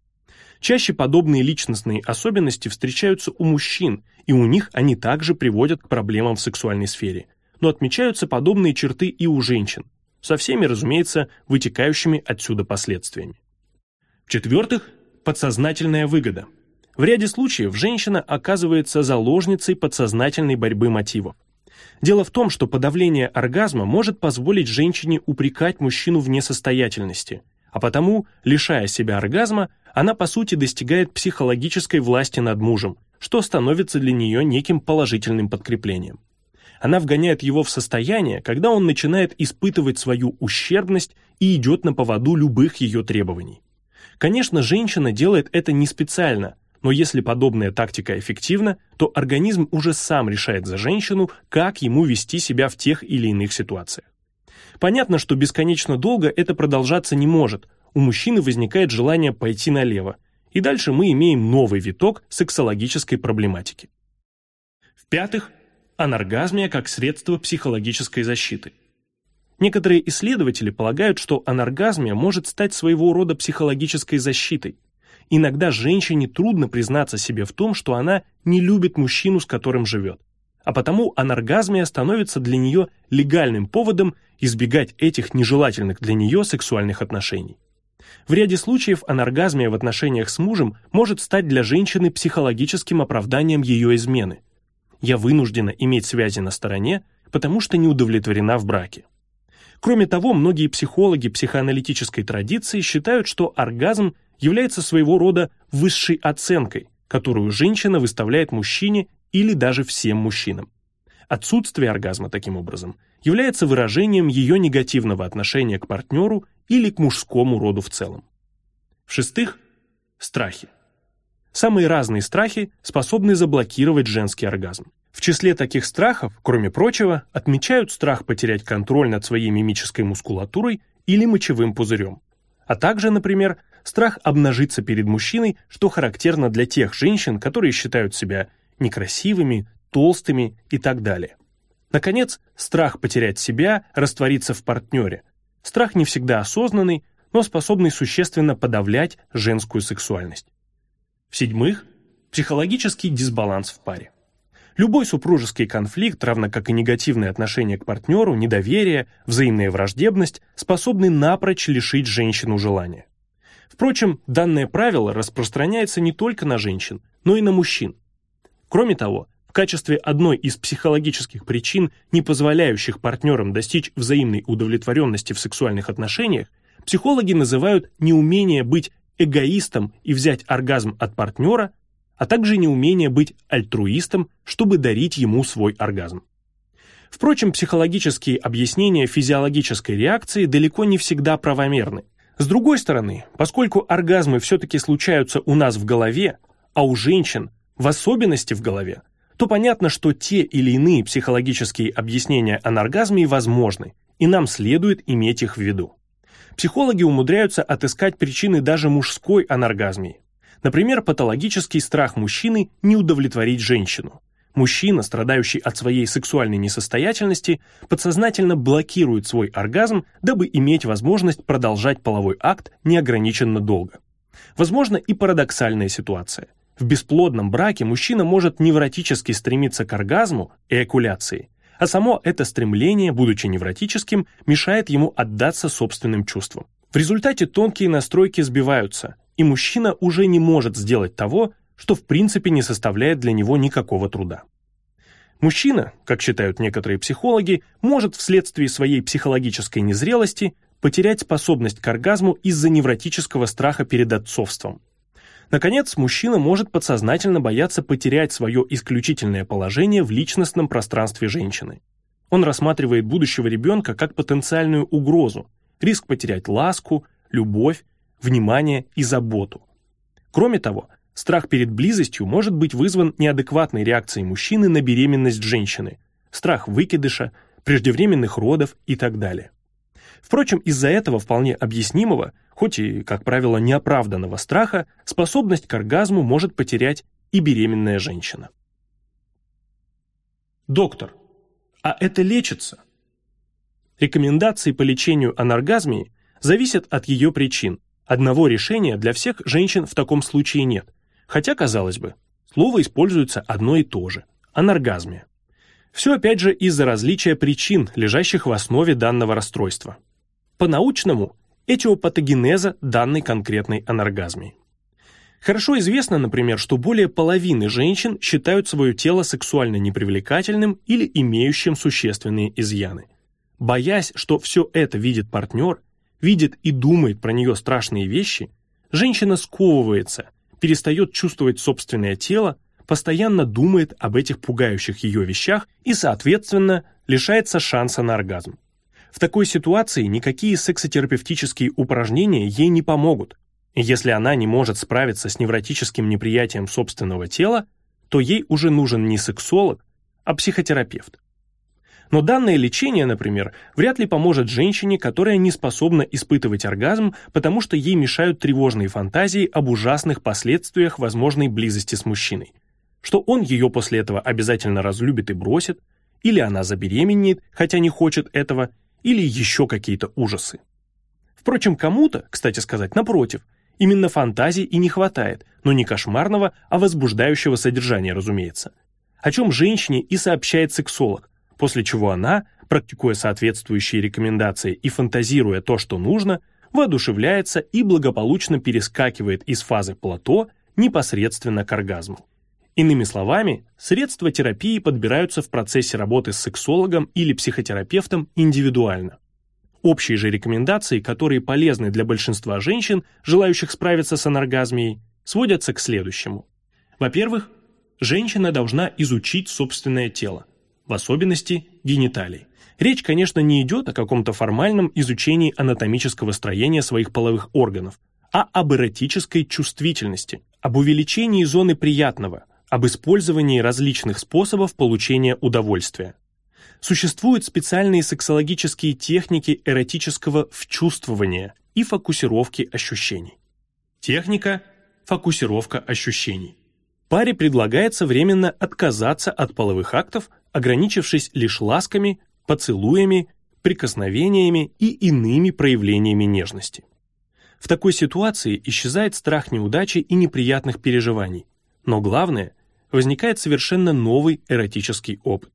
Чаще подобные личностные особенности встречаются у мужчин, и у них они также приводят к проблемам в сексуальной сфере. Но отмечаются подобные черты и у женщин, со всеми, разумеется, вытекающими отсюда последствиями. В-четвертых, подсознательная выгода. В ряде случаев женщина оказывается заложницей подсознательной борьбы мотивов. Дело в том, что подавление оргазма может позволить женщине упрекать мужчину в несостоятельности, а потому, лишая себя оргазма, она по сути достигает психологической власти над мужем, что становится для нее неким положительным подкреплением. Она вгоняет его в состояние, когда он начинает испытывать свою ущербность и идет на поводу любых ее требований. Конечно, женщина делает это не специально, но если подобная тактика эффективна, то организм уже сам решает за женщину, как ему вести себя в тех или иных ситуациях. Понятно, что бесконечно долго это продолжаться не может. У мужчины возникает желание пойти налево, и дальше мы имеем новый виток сексологической проблематики. В-пятых, анаргазмия как средство психологической защиты – Некоторые исследователи полагают, что анаргазмия может стать своего рода психологической защитой. Иногда женщине трудно признаться себе в том, что она не любит мужчину, с которым живет. А потому анаргазмия становится для нее легальным поводом избегать этих нежелательных для нее сексуальных отношений. В ряде случаев анаргазмия в отношениях с мужем может стать для женщины психологическим оправданием ее измены. Я вынуждена иметь связи на стороне, потому что не удовлетворена в браке. Кроме того, многие психологи психоаналитической традиции считают, что оргазм является своего рода высшей оценкой, которую женщина выставляет мужчине или даже всем мужчинам. Отсутствие оргазма, таким образом, является выражением ее негативного отношения к партнеру или к мужскому роду в целом. В-шестых, страхи. Самые разные страхи способны заблокировать женский оргазм. В числе таких страхов, кроме прочего, отмечают страх потерять контроль над своей мимической мускулатурой или мочевым пузырем. А также, например, страх обнажиться перед мужчиной, что характерно для тех женщин, которые считают себя некрасивыми, толстыми и так далее. Наконец, страх потерять себя, раствориться в партнере. Страх не всегда осознанный, но способный существенно подавлять женскую сексуальность. В-седьмых, психологический дисбаланс в паре. Любой супружеский конфликт, равно как и негативное отношение к партнеру, недоверие, взаимная враждебность, способны напрочь лишить женщину желания. Впрочем, данное правило распространяется не только на женщин, но и на мужчин. Кроме того, в качестве одной из психологических причин, не позволяющих партнерам достичь взаимной удовлетворенности в сексуальных отношениях, психологи называют неумение быть эгоистом и взять оргазм от партнера, а также неумение быть альтруистом, чтобы дарить ему свой оргазм. Впрочем, психологические объяснения физиологической реакции далеко не всегда правомерны. С другой стороны, поскольку оргазмы все-таки случаются у нас в голове, а у женщин, в особенности в голове, то понятно, что те или иные психологические объяснения аноргазмии возможны, и нам следует иметь их в виду. Психологи умудряются отыскать причины даже мужской аноргазмии. Например, патологический страх мужчины не удовлетворить женщину. Мужчина, страдающий от своей сексуальной несостоятельности, подсознательно блокирует свой оргазм, дабы иметь возможность продолжать половой акт неограниченно долго. Возможно и парадоксальная ситуация. В бесплодном браке мужчина может невротически стремиться к оргазму, эякуляции, а само это стремление, будучи невротическим, мешает ему отдаться собственным чувствам. В результате тонкие настройки сбиваются, и мужчина уже не может сделать того, что в принципе не составляет для него никакого труда. Мужчина, как считают некоторые психологи, может вследствие своей психологической незрелости потерять способность к оргазму из-за невротического страха перед отцовством. Наконец, мужчина может подсознательно бояться потерять свое исключительное положение в личностном пространстве женщины. Он рассматривает будущего ребенка как потенциальную угрозу, риск потерять ласку, любовь, внимание и заботу. Кроме того, Страх перед близостью может быть вызван неадекватной реакцией мужчины на беременность женщины, страх выкидыша, преждевременных родов и так далее. Впрочем, из-за этого вполне объяснимого, хоть и, как правило, неоправданного страха, способность к оргазму может потерять и беременная женщина. Доктор, а это лечится? Рекомендации по лечению аноргазмии зависят от ее причин. Одного решения для всех женщин в таком случае нет. Хотя, казалось бы, слово используется одно и то же – аноргазмия. Все опять же из-за различия причин, лежащих в основе данного расстройства. По-научному – этиопатогенеза данной конкретной аноргазмии. Хорошо известно, например, что более половины женщин считают свое тело сексуально непривлекательным или имеющим существенные изъяны. Боясь, что все это видит партнер, видит и думает про нее страшные вещи, женщина сковывается – перестает чувствовать собственное тело, постоянно думает об этих пугающих ее вещах и, соответственно, лишается шанса на оргазм. В такой ситуации никакие сексотерапевтические упражнения ей не помогут. Если она не может справиться с невротическим неприятием собственного тела, то ей уже нужен не сексолог, а психотерапевт. Но данное лечение, например, вряд ли поможет женщине, которая не способна испытывать оргазм, потому что ей мешают тревожные фантазии об ужасных последствиях возможной близости с мужчиной. Что он ее после этого обязательно разлюбит и бросит, или она забеременеет, хотя не хочет этого, или еще какие-то ужасы. Впрочем, кому-то, кстати сказать, напротив, именно фантазий и не хватает, но не кошмарного, а возбуждающего содержания, разумеется. О чем женщине и сообщает сексолог, после чего она, практикуя соответствующие рекомендации и фантазируя то, что нужно, воодушевляется и благополучно перескакивает из фазы плато непосредственно к оргазму. Иными словами, средства терапии подбираются в процессе работы с сексологом или психотерапевтом индивидуально. Общие же рекомендации, которые полезны для большинства женщин, желающих справиться с аноргазмией, сводятся к следующему. Во-первых, женщина должна изучить собственное тело в особенности гениталий. Речь, конечно, не идет о каком-то формальном изучении анатомического строения своих половых органов, а об эротической чувствительности, об увеличении зоны приятного, об использовании различных способов получения удовольствия. Существуют специальные сексологические техники эротического вчувствования и фокусировки ощущений. Техника – фокусировка ощущений. Паре предлагается временно отказаться от половых актов ограничившись лишь ласками, поцелуями, прикосновениями и иными проявлениями нежности. В такой ситуации исчезает страх неудачи и неприятных переживаний, но главное, возникает совершенно новый эротический опыт.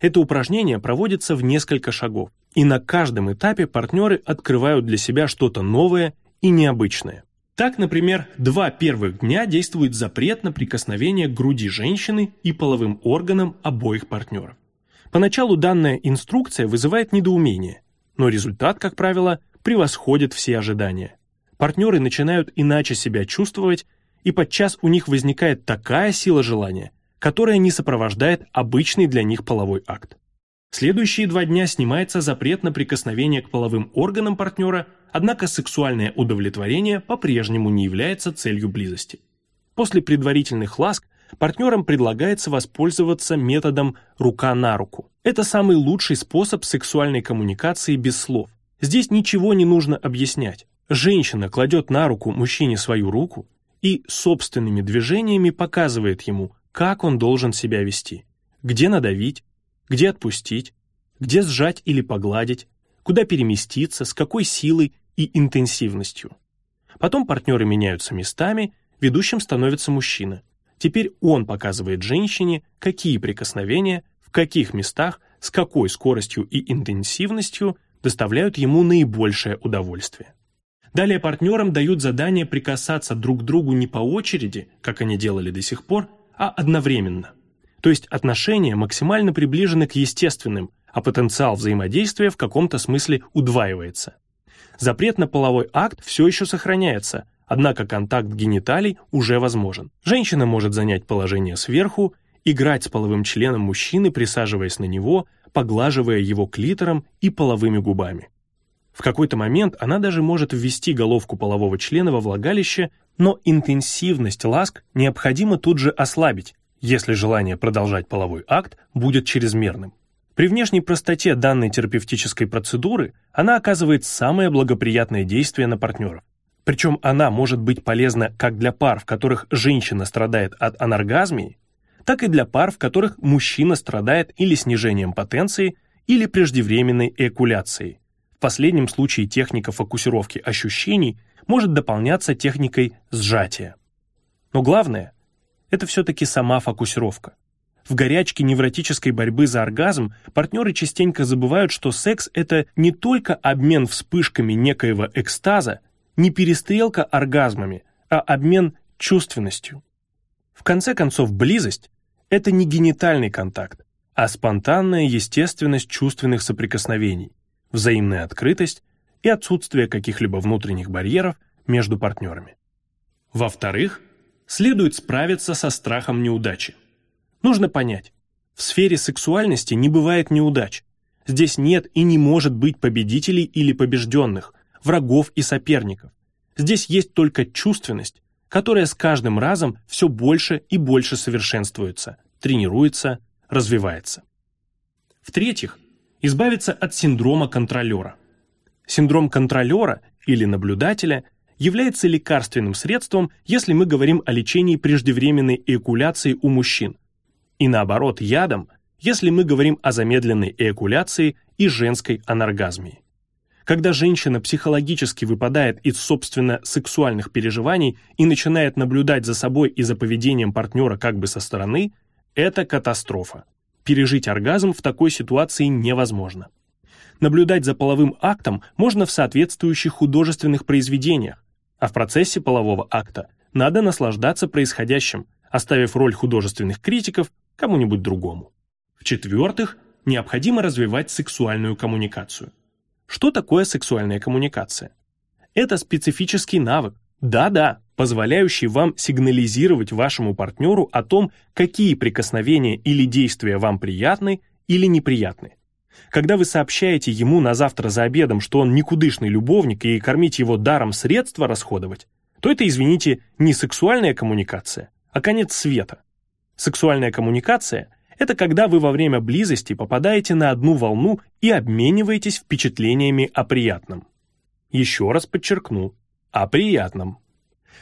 Это упражнение проводится в несколько шагов, и на каждом этапе партнеры открывают для себя что-то новое и необычное. Так, например, два первых дня действует запрет на прикосновение к груди женщины и половым органам обоих партнеров. Поначалу данная инструкция вызывает недоумение, но результат, как правило, превосходит все ожидания. Партнеры начинают иначе себя чувствовать, и подчас у них возникает такая сила желания, которая не сопровождает обычный для них половой акт. Следующие два дня снимается запрет на прикосновение к половым органам партнера, однако сексуальное удовлетворение по-прежнему не является целью близости. После предварительных ласк партнерам предлагается воспользоваться методом «рука на руку». Это самый лучший способ сексуальной коммуникации без слов. Здесь ничего не нужно объяснять. Женщина кладет на руку мужчине свою руку и собственными движениями показывает ему, как он должен себя вести, где надавить, где отпустить, где сжать или погладить, куда переместиться, с какой силой и интенсивностью. Потом партнеры меняются местами, ведущим становится мужчина. Теперь он показывает женщине, какие прикосновения, в каких местах, с какой скоростью и интенсивностью доставляют ему наибольшее удовольствие. Далее партнерам дают задание прикасаться друг к другу не по очереди, как они делали до сих пор, а одновременно. То есть отношения максимально приближены к естественным, а потенциал взаимодействия в каком-то смысле удваивается. Запрет на половой акт все еще сохраняется, однако контакт гениталий уже возможен. Женщина может занять положение сверху, играть с половым членом мужчины, присаживаясь на него, поглаживая его клитором и половыми губами. В какой-то момент она даже может ввести головку полового члена во влагалище, но интенсивность ласк необходимо тут же ослабить, если желание продолжать половой акт будет чрезмерным. При внешней простоте данной терапевтической процедуры она оказывает самое благоприятное действие на партнеров. Причем она может быть полезна как для пар, в которых женщина страдает от аноргазмии, так и для пар, в которых мужчина страдает или снижением потенции, или преждевременной эякуляцией. В последнем случае техника фокусировки ощущений может дополняться техникой сжатия. Но главное, это все-таки сама фокусировка. В горячке невротической борьбы за оргазм партнеры частенько забывают, что секс – это не только обмен вспышками некоего экстаза, не перестрелка оргазмами, а обмен чувственностью. В конце концов, близость – это не генитальный контакт, а спонтанная естественность чувственных соприкосновений, взаимная открытость и отсутствие каких-либо внутренних барьеров между партнерами. Во-вторых, следует справиться со страхом неудачи. Нужно понять, в сфере сексуальности не бывает неудач. Здесь нет и не может быть победителей или побежденных, врагов и соперников. Здесь есть только чувственность, которая с каждым разом все больше и больше совершенствуется, тренируется, развивается. В-третьих, избавиться от синдрома контролера. Синдром контролера или наблюдателя – является лекарственным средством, если мы говорим о лечении преждевременной эякуляции у мужчин, и наоборот ядом, если мы говорим о замедленной эякуляции и женской аноргазмии. Когда женщина психологически выпадает из собственно сексуальных переживаний и начинает наблюдать за собой и за поведением партнера как бы со стороны, это катастрофа. Пережить оргазм в такой ситуации невозможно. Наблюдать за половым актом можно в соответствующих художественных произведениях, а в процессе полового акта надо наслаждаться происходящим, оставив роль художественных критиков кому-нибудь другому. В-четвертых, необходимо развивать сексуальную коммуникацию. Что такое сексуальная коммуникация? Это специфический навык, да-да, позволяющий вам сигнализировать вашему партнеру о том, какие прикосновения или действия вам приятны или неприятны. Когда вы сообщаете ему на завтра за обедом, что он никудышный любовник и кормить его даром средства расходовать, то это, извините, не сексуальная коммуникация, а конец света. Сексуальная коммуникация – это когда вы во время близости попадаете на одну волну и обмениваетесь впечатлениями о приятном. Еще раз подчеркну – о приятном.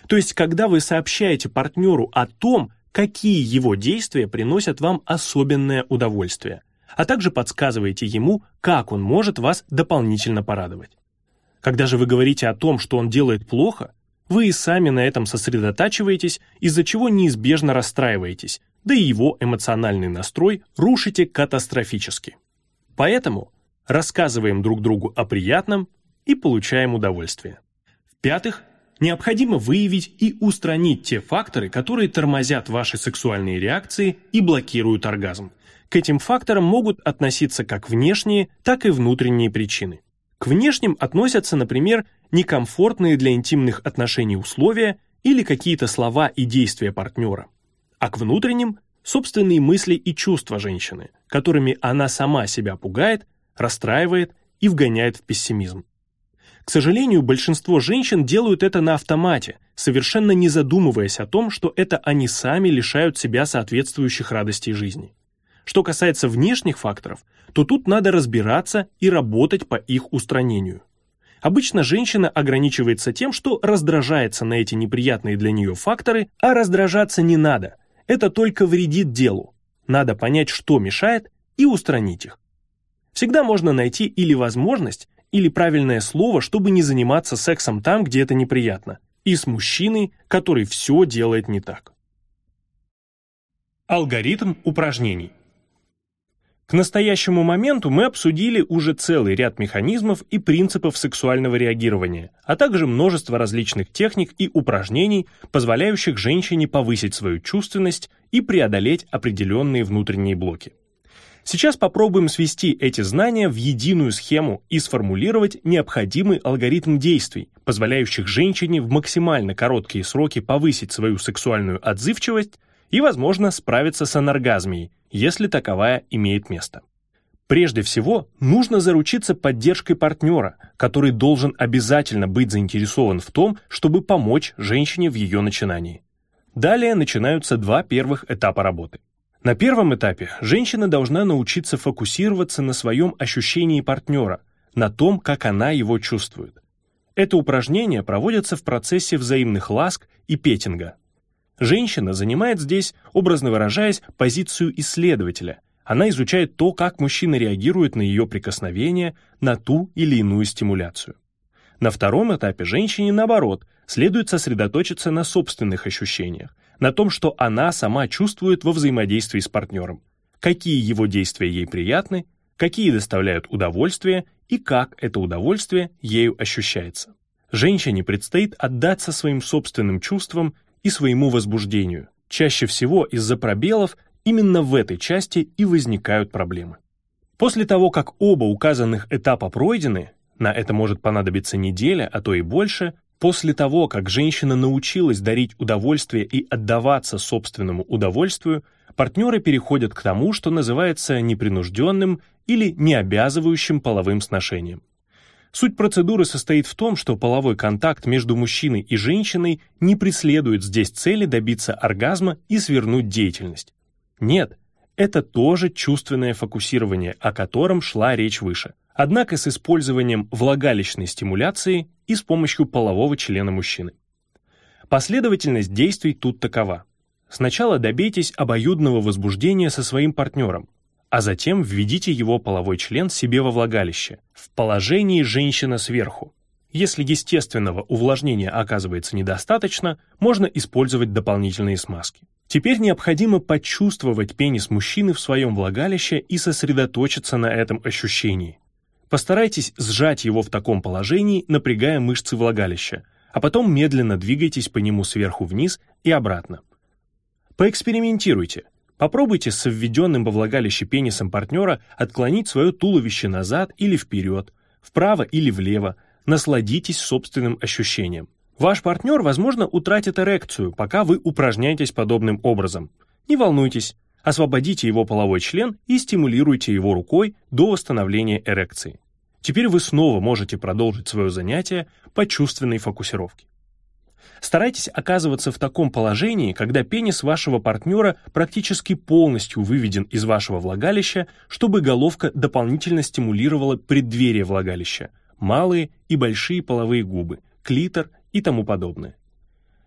То есть, когда вы сообщаете партнеру о том, какие его действия приносят вам особенное удовольствие – а также подсказываете ему, как он может вас дополнительно порадовать. Когда же вы говорите о том, что он делает плохо, вы и сами на этом сосредотачиваетесь, из-за чего неизбежно расстраиваетесь, да и его эмоциональный настрой рушите катастрофически. Поэтому рассказываем друг другу о приятном и получаем удовольствие. В-пятых, необходимо выявить и устранить те факторы, которые тормозят ваши сексуальные реакции и блокируют оргазм. К этим факторам могут относиться как внешние, так и внутренние причины. К внешним относятся, например, некомфортные для интимных отношений условия или какие-то слова и действия партнера. А к внутренним – собственные мысли и чувства женщины, которыми она сама себя пугает, расстраивает и вгоняет в пессимизм. К сожалению, большинство женщин делают это на автомате, совершенно не задумываясь о том, что это они сами лишают себя соответствующих радостей жизни. Что касается внешних факторов, то тут надо разбираться и работать по их устранению. Обычно женщина ограничивается тем, что раздражается на эти неприятные для нее факторы, а раздражаться не надо. Это только вредит делу. Надо понять, что мешает, и устранить их. Всегда можно найти или возможность, или правильное слово, чтобы не заниматься сексом там, где это неприятно, и с мужчиной, который все делает не так. Алгоритм упражнений. К настоящему моменту мы обсудили уже целый ряд механизмов и принципов сексуального реагирования, а также множество различных техник и упражнений, позволяющих женщине повысить свою чувственность и преодолеть определенные внутренние блоки. Сейчас попробуем свести эти знания в единую схему и сформулировать необходимый алгоритм действий, позволяющих женщине в максимально короткие сроки повысить свою сексуальную отзывчивость и, возможно, справиться с анаргазмией, если таковая имеет место. Прежде всего, нужно заручиться поддержкой партнера, который должен обязательно быть заинтересован в том, чтобы помочь женщине в ее начинании. Далее начинаются два первых этапа работы. На первом этапе женщина должна научиться фокусироваться на своем ощущении партнера, на том, как она его чувствует. Это упражнение проводится в процессе взаимных ласк и петинга. Женщина занимает здесь, образно выражаясь, позицию исследователя. Она изучает то, как мужчина реагирует на ее прикосновение, на ту или иную стимуляцию. На втором этапе женщине, наоборот, следует сосредоточиться на собственных ощущениях, на том, что она сама чувствует во взаимодействии с партнером, какие его действия ей приятны, какие доставляют удовольствие и как это удовольствие ею ощущается. Женщине предстоит отдаться своим собственным чувствам и своему возбуждению. Чаще всего из-за пробелов именно в этой части и возникают проблемы. После того, как оба указанных этапа пройдены, на это может понадобиться неделя, а то и больше, После того, как женщина научилась дарить удовольствие и отдаваться собственному удовольствию, партнеры переходят к тому, что называется непринужденным или необязывающим половым сношением. Суть процедуры состоит в том, что половой контакт между мужчиной и женщиной не преследует здесь цели добиться оргазма и свернуть деятельность. Нет, это тоже чувственное фокусирование, о котором шла речь выше однако с использованием влагалищной стимуляции и с помощью полового члена мужчины. Последовательность действий тут такова. Сначала добейтесь обоюдного возбуждения со своим партнером, а затем введите его половой член себе во влагалище, в положении женщина сверху. Если естественного увлажнения оказывается недостаточно, можно использовать дополнительные смазки. Теперь необходимо почувствовать пенис мужчины в своем влагалище и сосредоточиться на этом ощущении. Постарайтесь сжать его в таком положении, напрягая мышцы влагалища, а потом медленно двигайтесь по нему сверху вниз и обратно. Поэкспериментируйте. Попробуйте с введенным во влагалище пенисом партнера отклонить свое туловище назад или вперед, вправо или влево, насладитесь собственным ощущением. Ваш партнер, возможно, утратит эрекцию, пока вы упражняетесь подобным образом. Не волнуйтесь, освободите его половой член и стимулируйте его рукой до восстановления эрекции. Теперь вы снова можете продолжить свое занятие по чувственной фокусировке. Старайтесь оказываться в таком положении, когда пенис вашего партнера практически полностью выведен из вашего влагалища, чтобы головка дополнительно стимулировала преддверие влагалища, малые и большие половые губы, клитор и тому подобное.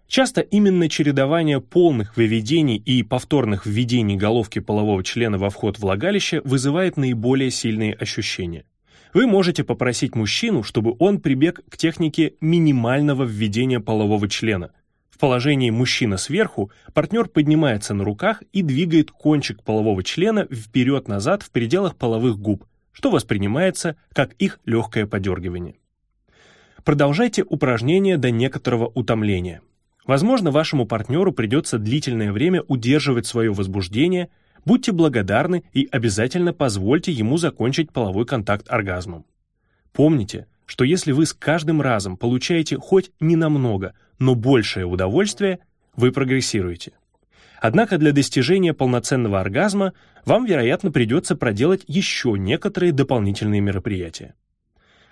Часто именно чередование полных выведений и повторных введений головки полового члена во вход влагалища вызывает наиболее сильные ощущения. Вы можете попросить мужчину, чтобы он прибег к технике минимального введения полового члена. В положении мужчина сверху партнер поднимается на руках и двигает кончик полового члена вперед-назад в пределах половых губ, что воспринимается как их легкое подергивание. Продолжайте упражнения до некоторого утомления. Возможно, вашему партнеру придется длительное время удерживать свое возбуждение, будьте благодарны и обязательно позвольте ему закончить половой контакт оргазмом. Помните, что если вы с каждым разом получаете хоть ненамного, но большее удовольствие, вы прогрессируете. Однако для достижения полноценного оргазма вам, вероятно, придется проделать еще некоторые дополнительные мероприятия.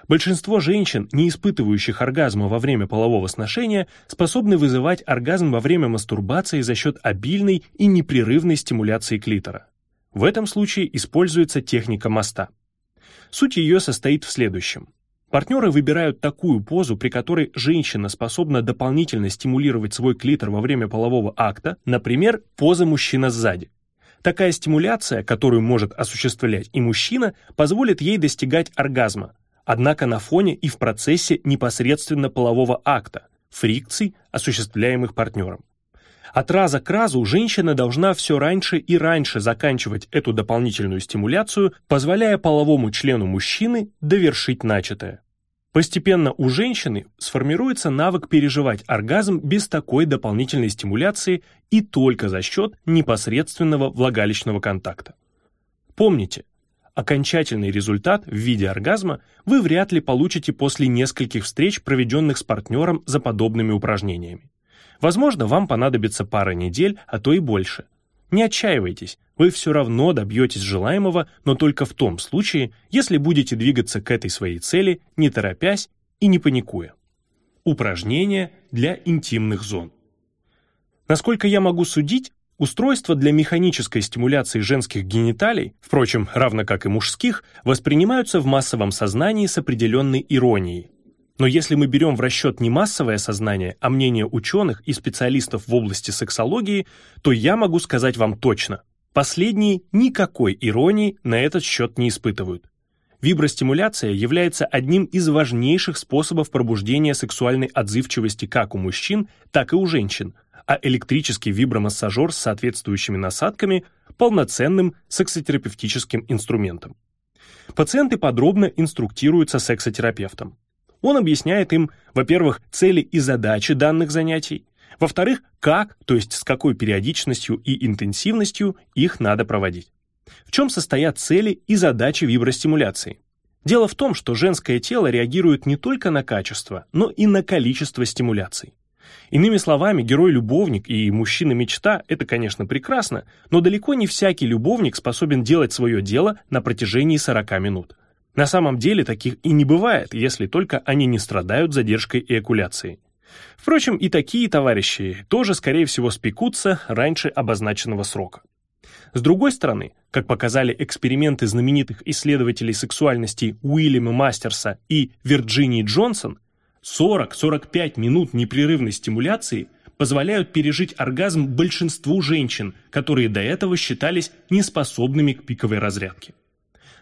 Большинство женщин, не испытывающих оргазма во время полового сношения, способны вызывать оргазм во время мастурбации за счет обильной и непрерывной стимуляции клитора. В этом случае используется техника моста. Суть ее состоит в следующем. Партнеры выбирают такую позу, при которой женщина способна дополнительно стимулировать свой клитор во время полового акта, например, поза мужчина сзади. Такая стимуляция, которую может осуществлять и мужчина, позволит ей достигать оргазма, однако на фоне и в процессе непосредственно полового акта, фрикций, осуществляемых партнером. От раза к разу женщина должна все раньше и раньше заканчивать эту дополнительную стимуляцию, позволяя половому члену мужчины довершить начатое. Постепенно у женщины сформируется навык переживать оргазм без такой дополнительной стимуляции и только за счет непосредственного влагалищного контакта. Помните, окончательный результат в виде оргазма вы вряд ли получите после нескольких встреч, проведенных с партнером за подобными упражнениями. Возможно, вам понадобится пара недель, а то и больше. Не отчаивайтесь, вы все равно добьетесь желаемого, но только в том случае, если будете двигаться к этой своей цели, не торопясь и не паникуя. Упражнения для интимных зон. Насколько я могу судить, устройства для механической стимуляции женских гениталий, впрочем, равно как и мужских, воспринимаются в массовом сознании с определенной иронией. Но если мы берем в расчет не массовое сознание, а мнение ученых и специалистов в области сексологии, то я могу сказать вам точно, последние никакой иронии на этот счет не испытывают. Вибростимуляция является одним из важнейших способов пробуждения сексуальной отзывчивости как у мужчин, так и у женщин, а электрический вибромассажер с соответствующими насадками – полноценным сексотерапевтическим инструментом. Пациенты подробно инструктируются сексотерапевтом. Он объясняет им, во-первых, цели и задачи данных занятий, во-вторых, как, то есть с какой периодичностью и интенсивностью их надо проводить. В чем состоят цели и задачи вибростимуляции? Дело в том, что женское тело реагирует не только на качество, но и на количество стимуляций. Иными словами, герой-любовник и мужчина-мечта – это, конечно, прекрасно, но далеко не всякий любовник способен делать свое дело на протяжении 40 минут. На самом деле таких и не бывает, если только они не страдают задержкой эякуляции. Впрочем, и такие товарищи тоже, скорее всего, спекутся раньше обозначенного срока. С другой стороны, как показали эксперименты знаменитых исследователей сексуальности Уильяма Мастерса и Вирджинии Джонсон, 40-45 минут непрерывной стимуляции позволяют пережить оргазм большинству женщин, которые до этого считались неспособными к пиковой разрядке.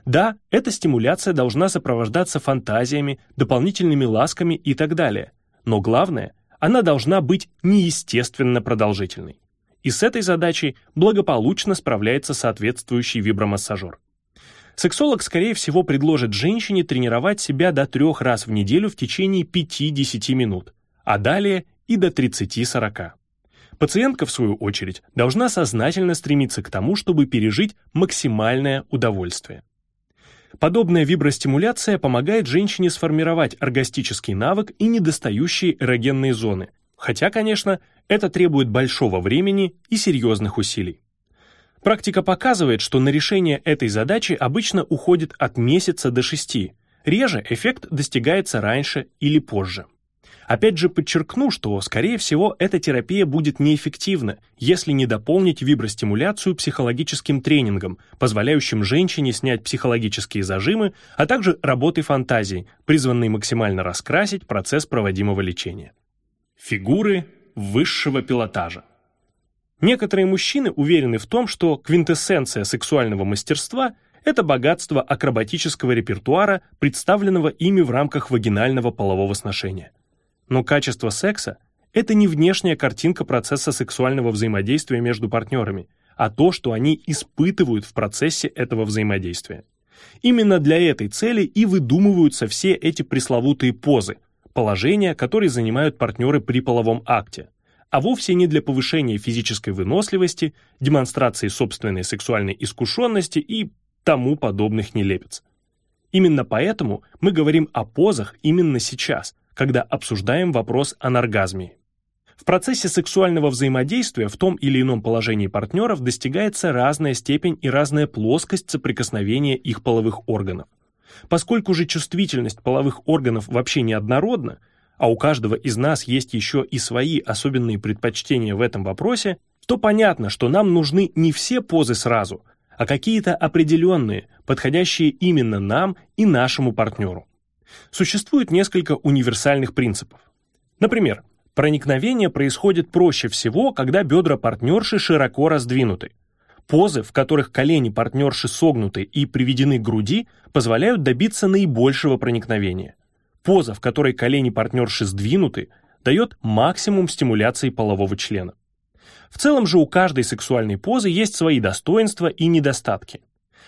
Да, эта стимуляция должна сопровождаться фантазиями, дополнительными ласками и так далее. Но главное, она должна быть неестественно продолжительной. И с этой задачей благополучно справляется соответствующий вибромассажер. Сексолог, скорее всего, предложит женщине тренировать себя до трех раз в неделю в течение 5-10 минут, а далее и до 30-40. Пациентка, в свою очередь, должна сознательно стремиться к тому, чтобы пережить максимальное удовольствие. Подобная вибростимуляция помогает женщине сформировать оргастический навык и недостающие эрогенные зоны, хотя, конечно, это требует большого времени и серьезных усилий. Практика показывает, что на решение этой задачи обычно уходит от месяца до шести, реже эффект достигается раньше или позже. Опять же подчеркну, что, скорее всего, эта терапия будет неэффективна, если не дополнить вибростимуляцию психологическим тренингом, позволяющим женщине снять психологические зажимы, а также работой фантазии, призванной максимально раскрасить процесс проводимого лечения. Фигуры высшего пилотажа. Некоторые мужчины уверены в том, что квинтэссенция сексуального мастерства – это богатство акробатического репертуара, представленного ими в рамках вагинального полового сношения – но качество секса – это не внешняя картинка процесса сексуального взаимодействия между партнерами, а то, что они испытывают в процессе этого взаимодействия. Именно для этой цели и выдумываются все эти пресловутые позы, положения, которые занимают партнеры при половом акте, а вовсе не для повышения физической выносливости, демонстрации собственной сексуальной искушенности и тому подобных нелепец. Именно поэтому мы говорим о позах именно сейчас, когда обсуждаем вопрос о оргазме. В процессе сексуального взаимодействия в том или ином положении партнеров достигается разная степень и разная плоскость соприкосновения их половых органов. Поскольку же чувствительность половых органов вообще неоднородна, а у каждого из нас есть еще и свои особенные предпочтения в этом вопросе, то понятно, что нам нужны не все позы сразу, а какие-то определенные, подходящие именно нам и нашему партнеру. Существует несколько универсальных принципов. Например, проникновение происходит проще всего, когда бедра партнерши широко раздвинуты. Позы, в которых колени партнерши согнуты и приведены к груди, позволяют добиться наибольшего проникновения. Поза, в которой колени партнерши сдвинуты, дает максимум стимуляции полового члена. В целом же у каждой сексуальной позы есть свои достоинства и недостатки.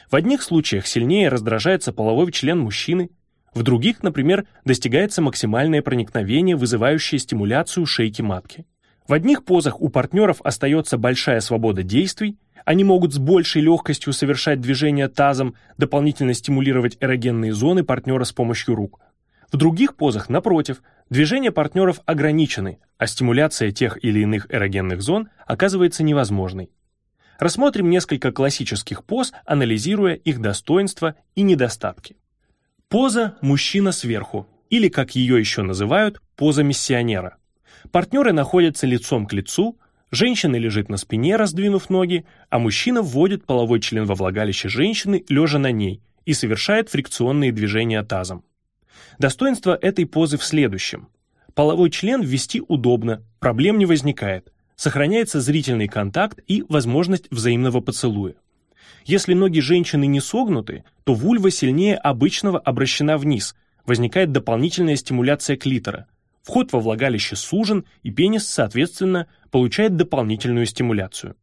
В одних случаях сильнее раздражается половой член мужчины, в других, например, достигается максимальное проникновение, вызывающее стимуляцию шейки матки. В одних позах у партнеров остается большая свобода действий, они могут с большей легкостью совершать движения тазом, дополнительно стимулировать эрогенные зоны партнера с помощью рук. В других позах, напротив, движения партнеров ограничены, а стимуляция тех или иных эрогенных зон оказывается невозможной. Рассмотрим несколько классических поз, анализируя их достоинства и недостатки. Поза «мужчина сверху» или, как ее еще называют, поза миссионера. Партнеры находятся лицом к лицу, женщина лежит на спине, раздвинув ноги, а мужчина вводит половой член во влагалище женщины, лежа на ней, и совершает фрикционные движения тазом. Достоинство этой позы в следующем. Половой член ввести удобно, проблем не возникает, сохраняется зрительный контакт и возможность взаимного поцелуя. Если ноги женщины не согнуты, то вульва сильнее обычного обращена вниз, возникает дополнительная стимуляция клитора. Вход во влагалище сужен, и пенис, соответственно, получает дополнительную стимуляцию.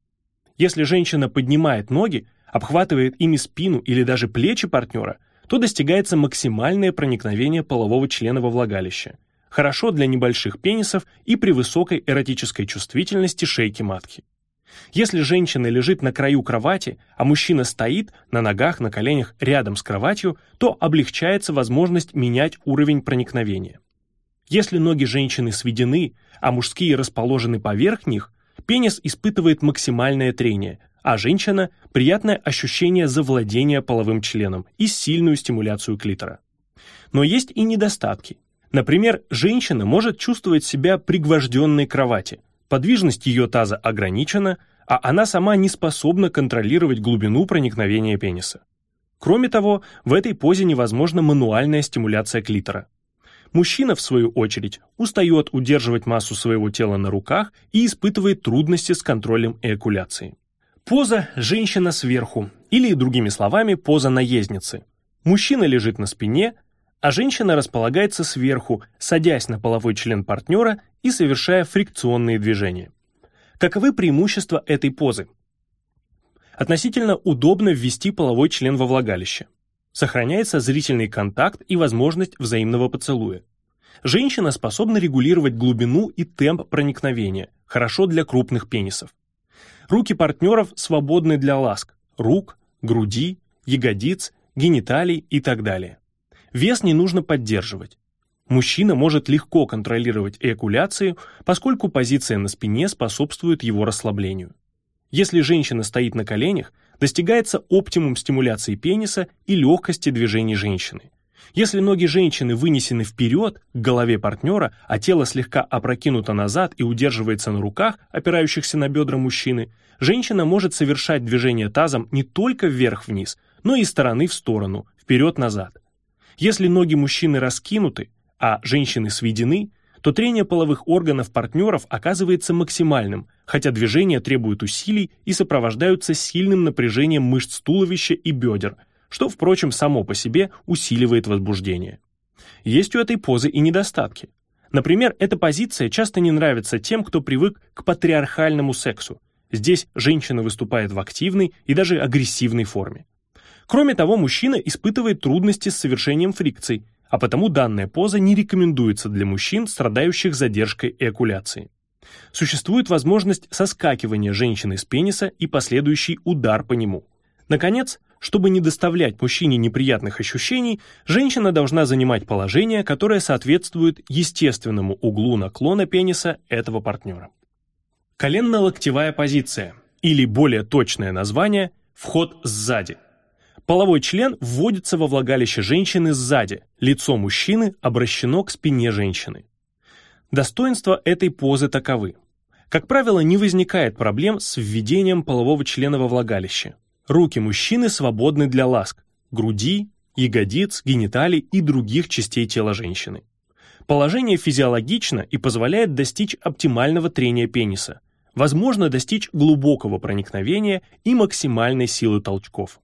Если женщина поднимает ноги, обхватывает ими спину или даже плечи партнера – то достигается максимальное проникновение полового члена во влагалище. Хорошо для небольших пенисов и при высокой эротической чувствительности шейки матки. Если женщина лежит на краю кровати, а мужчина стоит на ногах, на коленях рядом с кроватью, то облегчается возможность менять уровень проникновения. Если ноги женщины сведены, а мужские расположены поверх них, пенис испытывает максимальное трение, а женщина – приятное ощущение завладения половым членом и сильную стимуляцию клитора. Но есть и недостатки. Например, женщина может чувствовать себя пригвожденной к кровати, подвижность ее таза ограничена, а она сама не способна контролировать глубину проникновения пениса. Кроме того, в этой позе невозможна мануальная стимуляция клитора. Мужчина, в свою очередь, устает удерживать массу своего тела на руках и испытывает трудности с контролем эякуляции. Поза «женщина сверху» или, другими словами, поза наездницы. Мужчина лежит на спине, а женщина располагается сверху, садясь на половой член партнера и совершая фрикционные движения. Каковы преимущества этой позы? Относительно удобно ввести половой член во влагалище. Сохраняется зрительный контакт и возможность взаимного поцелуя. Женщина способна регулировать глубину и темп проникновения, хорошо для крупных пенисов. Руки партнеров свободны для ласк, рук, груди, ягодиц, гениталий и так далее. Вес не нужно поддерживать. Мужчина может легко контролировать эякуляцию, поскольку позиция на спине способствует его расслаблению. Если женщина стоит на коленях, достигается оптимум стимуляции пениса и легкости движений женщины. Если ноги женщины вынесены вперед, к голове партнера, а тело слегка опрокинуто назад и удерживается на руках, опирающихся на бедра мужчины, женщина может совершать движение тазом не только вверх-вниз, но и стороны в сторону, вперед-назад. Если ноги мужчины раскинуты, а женщины сведены, то трение половых органов партнеров оказывается максимальным, хотя движения требуют усилий и сопровождаются сильным напряжением мышц туловища и бедер – что, впрочем, само по себе усиливает возбуждение. Есть у этой позы и недостатки. Например, эта позиция часто не нравится тем, кто привык к патриархальному сексу. Здесь женщина выступает в активной и даже агрессивной форме. Кроме того, мужчина испытывает трудности с совершением фрикций, а потому данная поза не рекомендуется для мужчин, страдающих задержкой эякуляции. Существует возможность соскакивания женщины с пениса и последующий удар по нему. Наконец, чтобы не доставлять мужчине неприятных ощущений, женщина должна занимать положение, которое соответствует естественному углу наклона пениса этого партнера. Коленно-локтевая позиция, или более точное название – вход сзади. Половой член вводится во влагалище женщины сзади, лицо мужчины обращено к спине женщины. Достоинства этой позы таковы. Как правило, не возникает проблем с введением полового члена во влагалище. Руки мужчины свободны для ласк, груди, ягодиц, гениталий и других частей тела женщины. Положение физиологично и позволяет достичь оптимального трения пениса. Возможно достичь глубокого проникновения и максимальной силы толчков.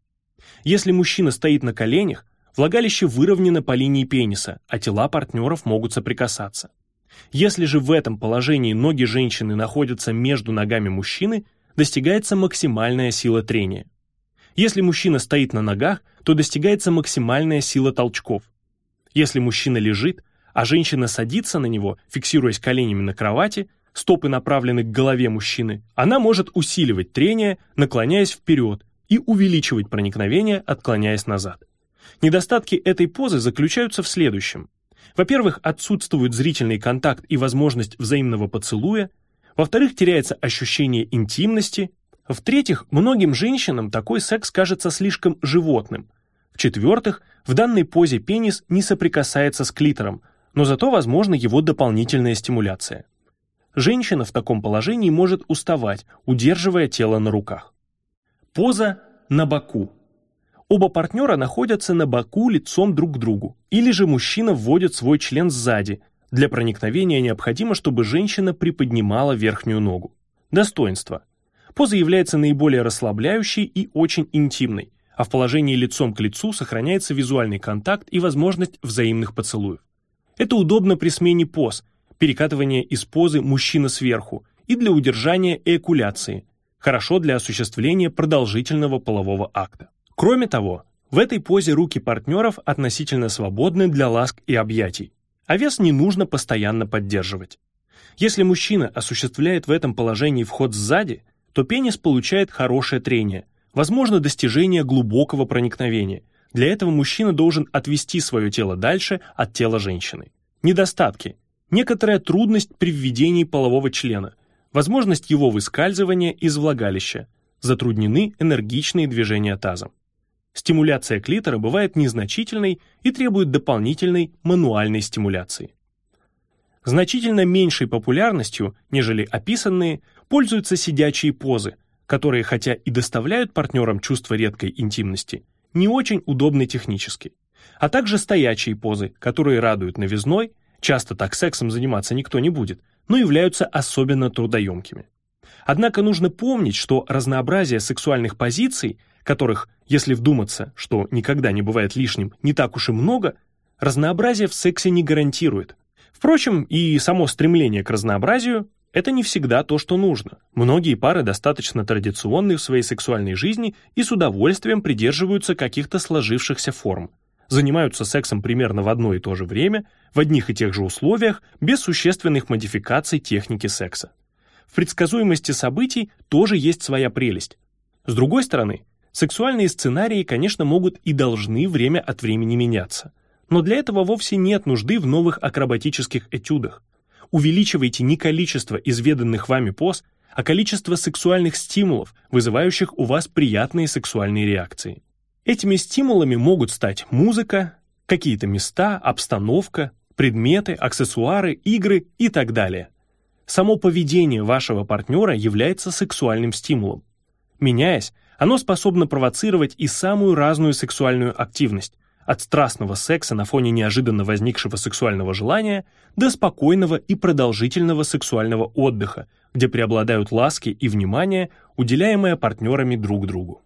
Если мужчина стоит на коленях, влагалище выровнено по линии пениса, а тела партнеров могут соприкасаться. Если же в этом положении ноги женщины находятся между ногами мужчины, достигается максимальная сила трения. Если мужчина стоит на ногах, то достигается максимальная сила толчков. Если мужчина лежит, а женщина садится на него, фиксируясь коленями на кровати, стопы направлены к голове мужчины, она может усиливать трение, наклоняясь вперед, и увеличивать проникновение, отклоняясь назад. Недостатки этой позы заключаются в следующем. Во-первых, отсутствует зрительный контакт и возможность взаимного поцелуя. Во-вторых, теряется ощущение интимности. В-третьих, многим женщинам такой секс кажется слишком животным. В-четвертых, в данной позе пенис не соприкасается с клитором, но зато возможна его дополнительная стимуляция. Женщина в таком положении может уставать, удерживая тело на руках. Поза на боку. Оба партнера находятся на боку лицом друг к другу, или же мужчина вводит свой член сзади. Для проникновения необходимо, чтобы женщина приподнимала верхнюю ногу. Достоинство. Поза является наиболее расслабляющей и очень интимной, а в положении лицом к лицу сохраняется визуальный контакт и возможность взаимных поцелуев. Это удобно при смене поз, перекатывание из позы мужчина сверху и для удержания эякуляции, хорошо для осуществления продолжительного полового акта. Кроме того, в этой позе руки партнеров относительно свободны для ласк и объятий, а вес не нужно постоянно поддерживать. Если мужчина осуществляет в этом положении вход сзади, то пенис получает хорошее трение, возможно достижение глубокого проникновения. Для этого мужчина должен отвести свое тело дальше от тела женщины. Недостатки. Некоторая трудность при введении полового члена – возможность его выскальзывания из влагалища, затруднены энергичные движения тазом. Стимуляция клитора бывает незначительной и требует дополнительной мануальной стимуляции. Значительно меньшей популярностью, нежели описанные, пользуются сидячие позы, которые хотя и доставляют партнерам чувство редкой интимности, не очень удобны технически, а также стоячие позы, которые радуют новизной, часто так сексом заниматься никто не будет, но являются особенно трудоемкими. Однако нужно помнить, что разнообразие сексуальных позиций, которых, если вдуматься, что никогда не бывает лишним, не так уж и много, разнообразие в сексе не гарантирует. Впрочем, и само стремление к разнообразию – это не всегда то, что нужно. Многие пары достаточно традиционны в своей сексуальной жизни и с удовольствием придерживаются каких-то сложившихся форм – занимаются сексом примерно в одно и то же время, в одних и тех же условиях, без существенных модификаций техники секса. В предсказуемости событий тоже есть своя прелесть. С другой стороны, сексуальные сценарии, конечно, могут и должны время от времени меняться. Но для этого вовсе нет нужды в новых акробатических этюдах. Увеличивайте не количество изведанных вами поз, а количество сексуальных стимулов, вызывающих у вас приятные сексуальные реакции. Этими стимулами могут стать музыка, какие-то места, обстановка, предметы, аксессуары, игры и так далее. Само поведение вашего партнера является сексуальным стимулом. Меняясь, оно способно провоцировать и самую разную сексуальную активность, от страстного секса на фоне неожиданно возникшего сексуального желания до спокойного и продолжительного сексуального отдыха, где преобладают ласки и внимание, уделяемые партнерами друг другу.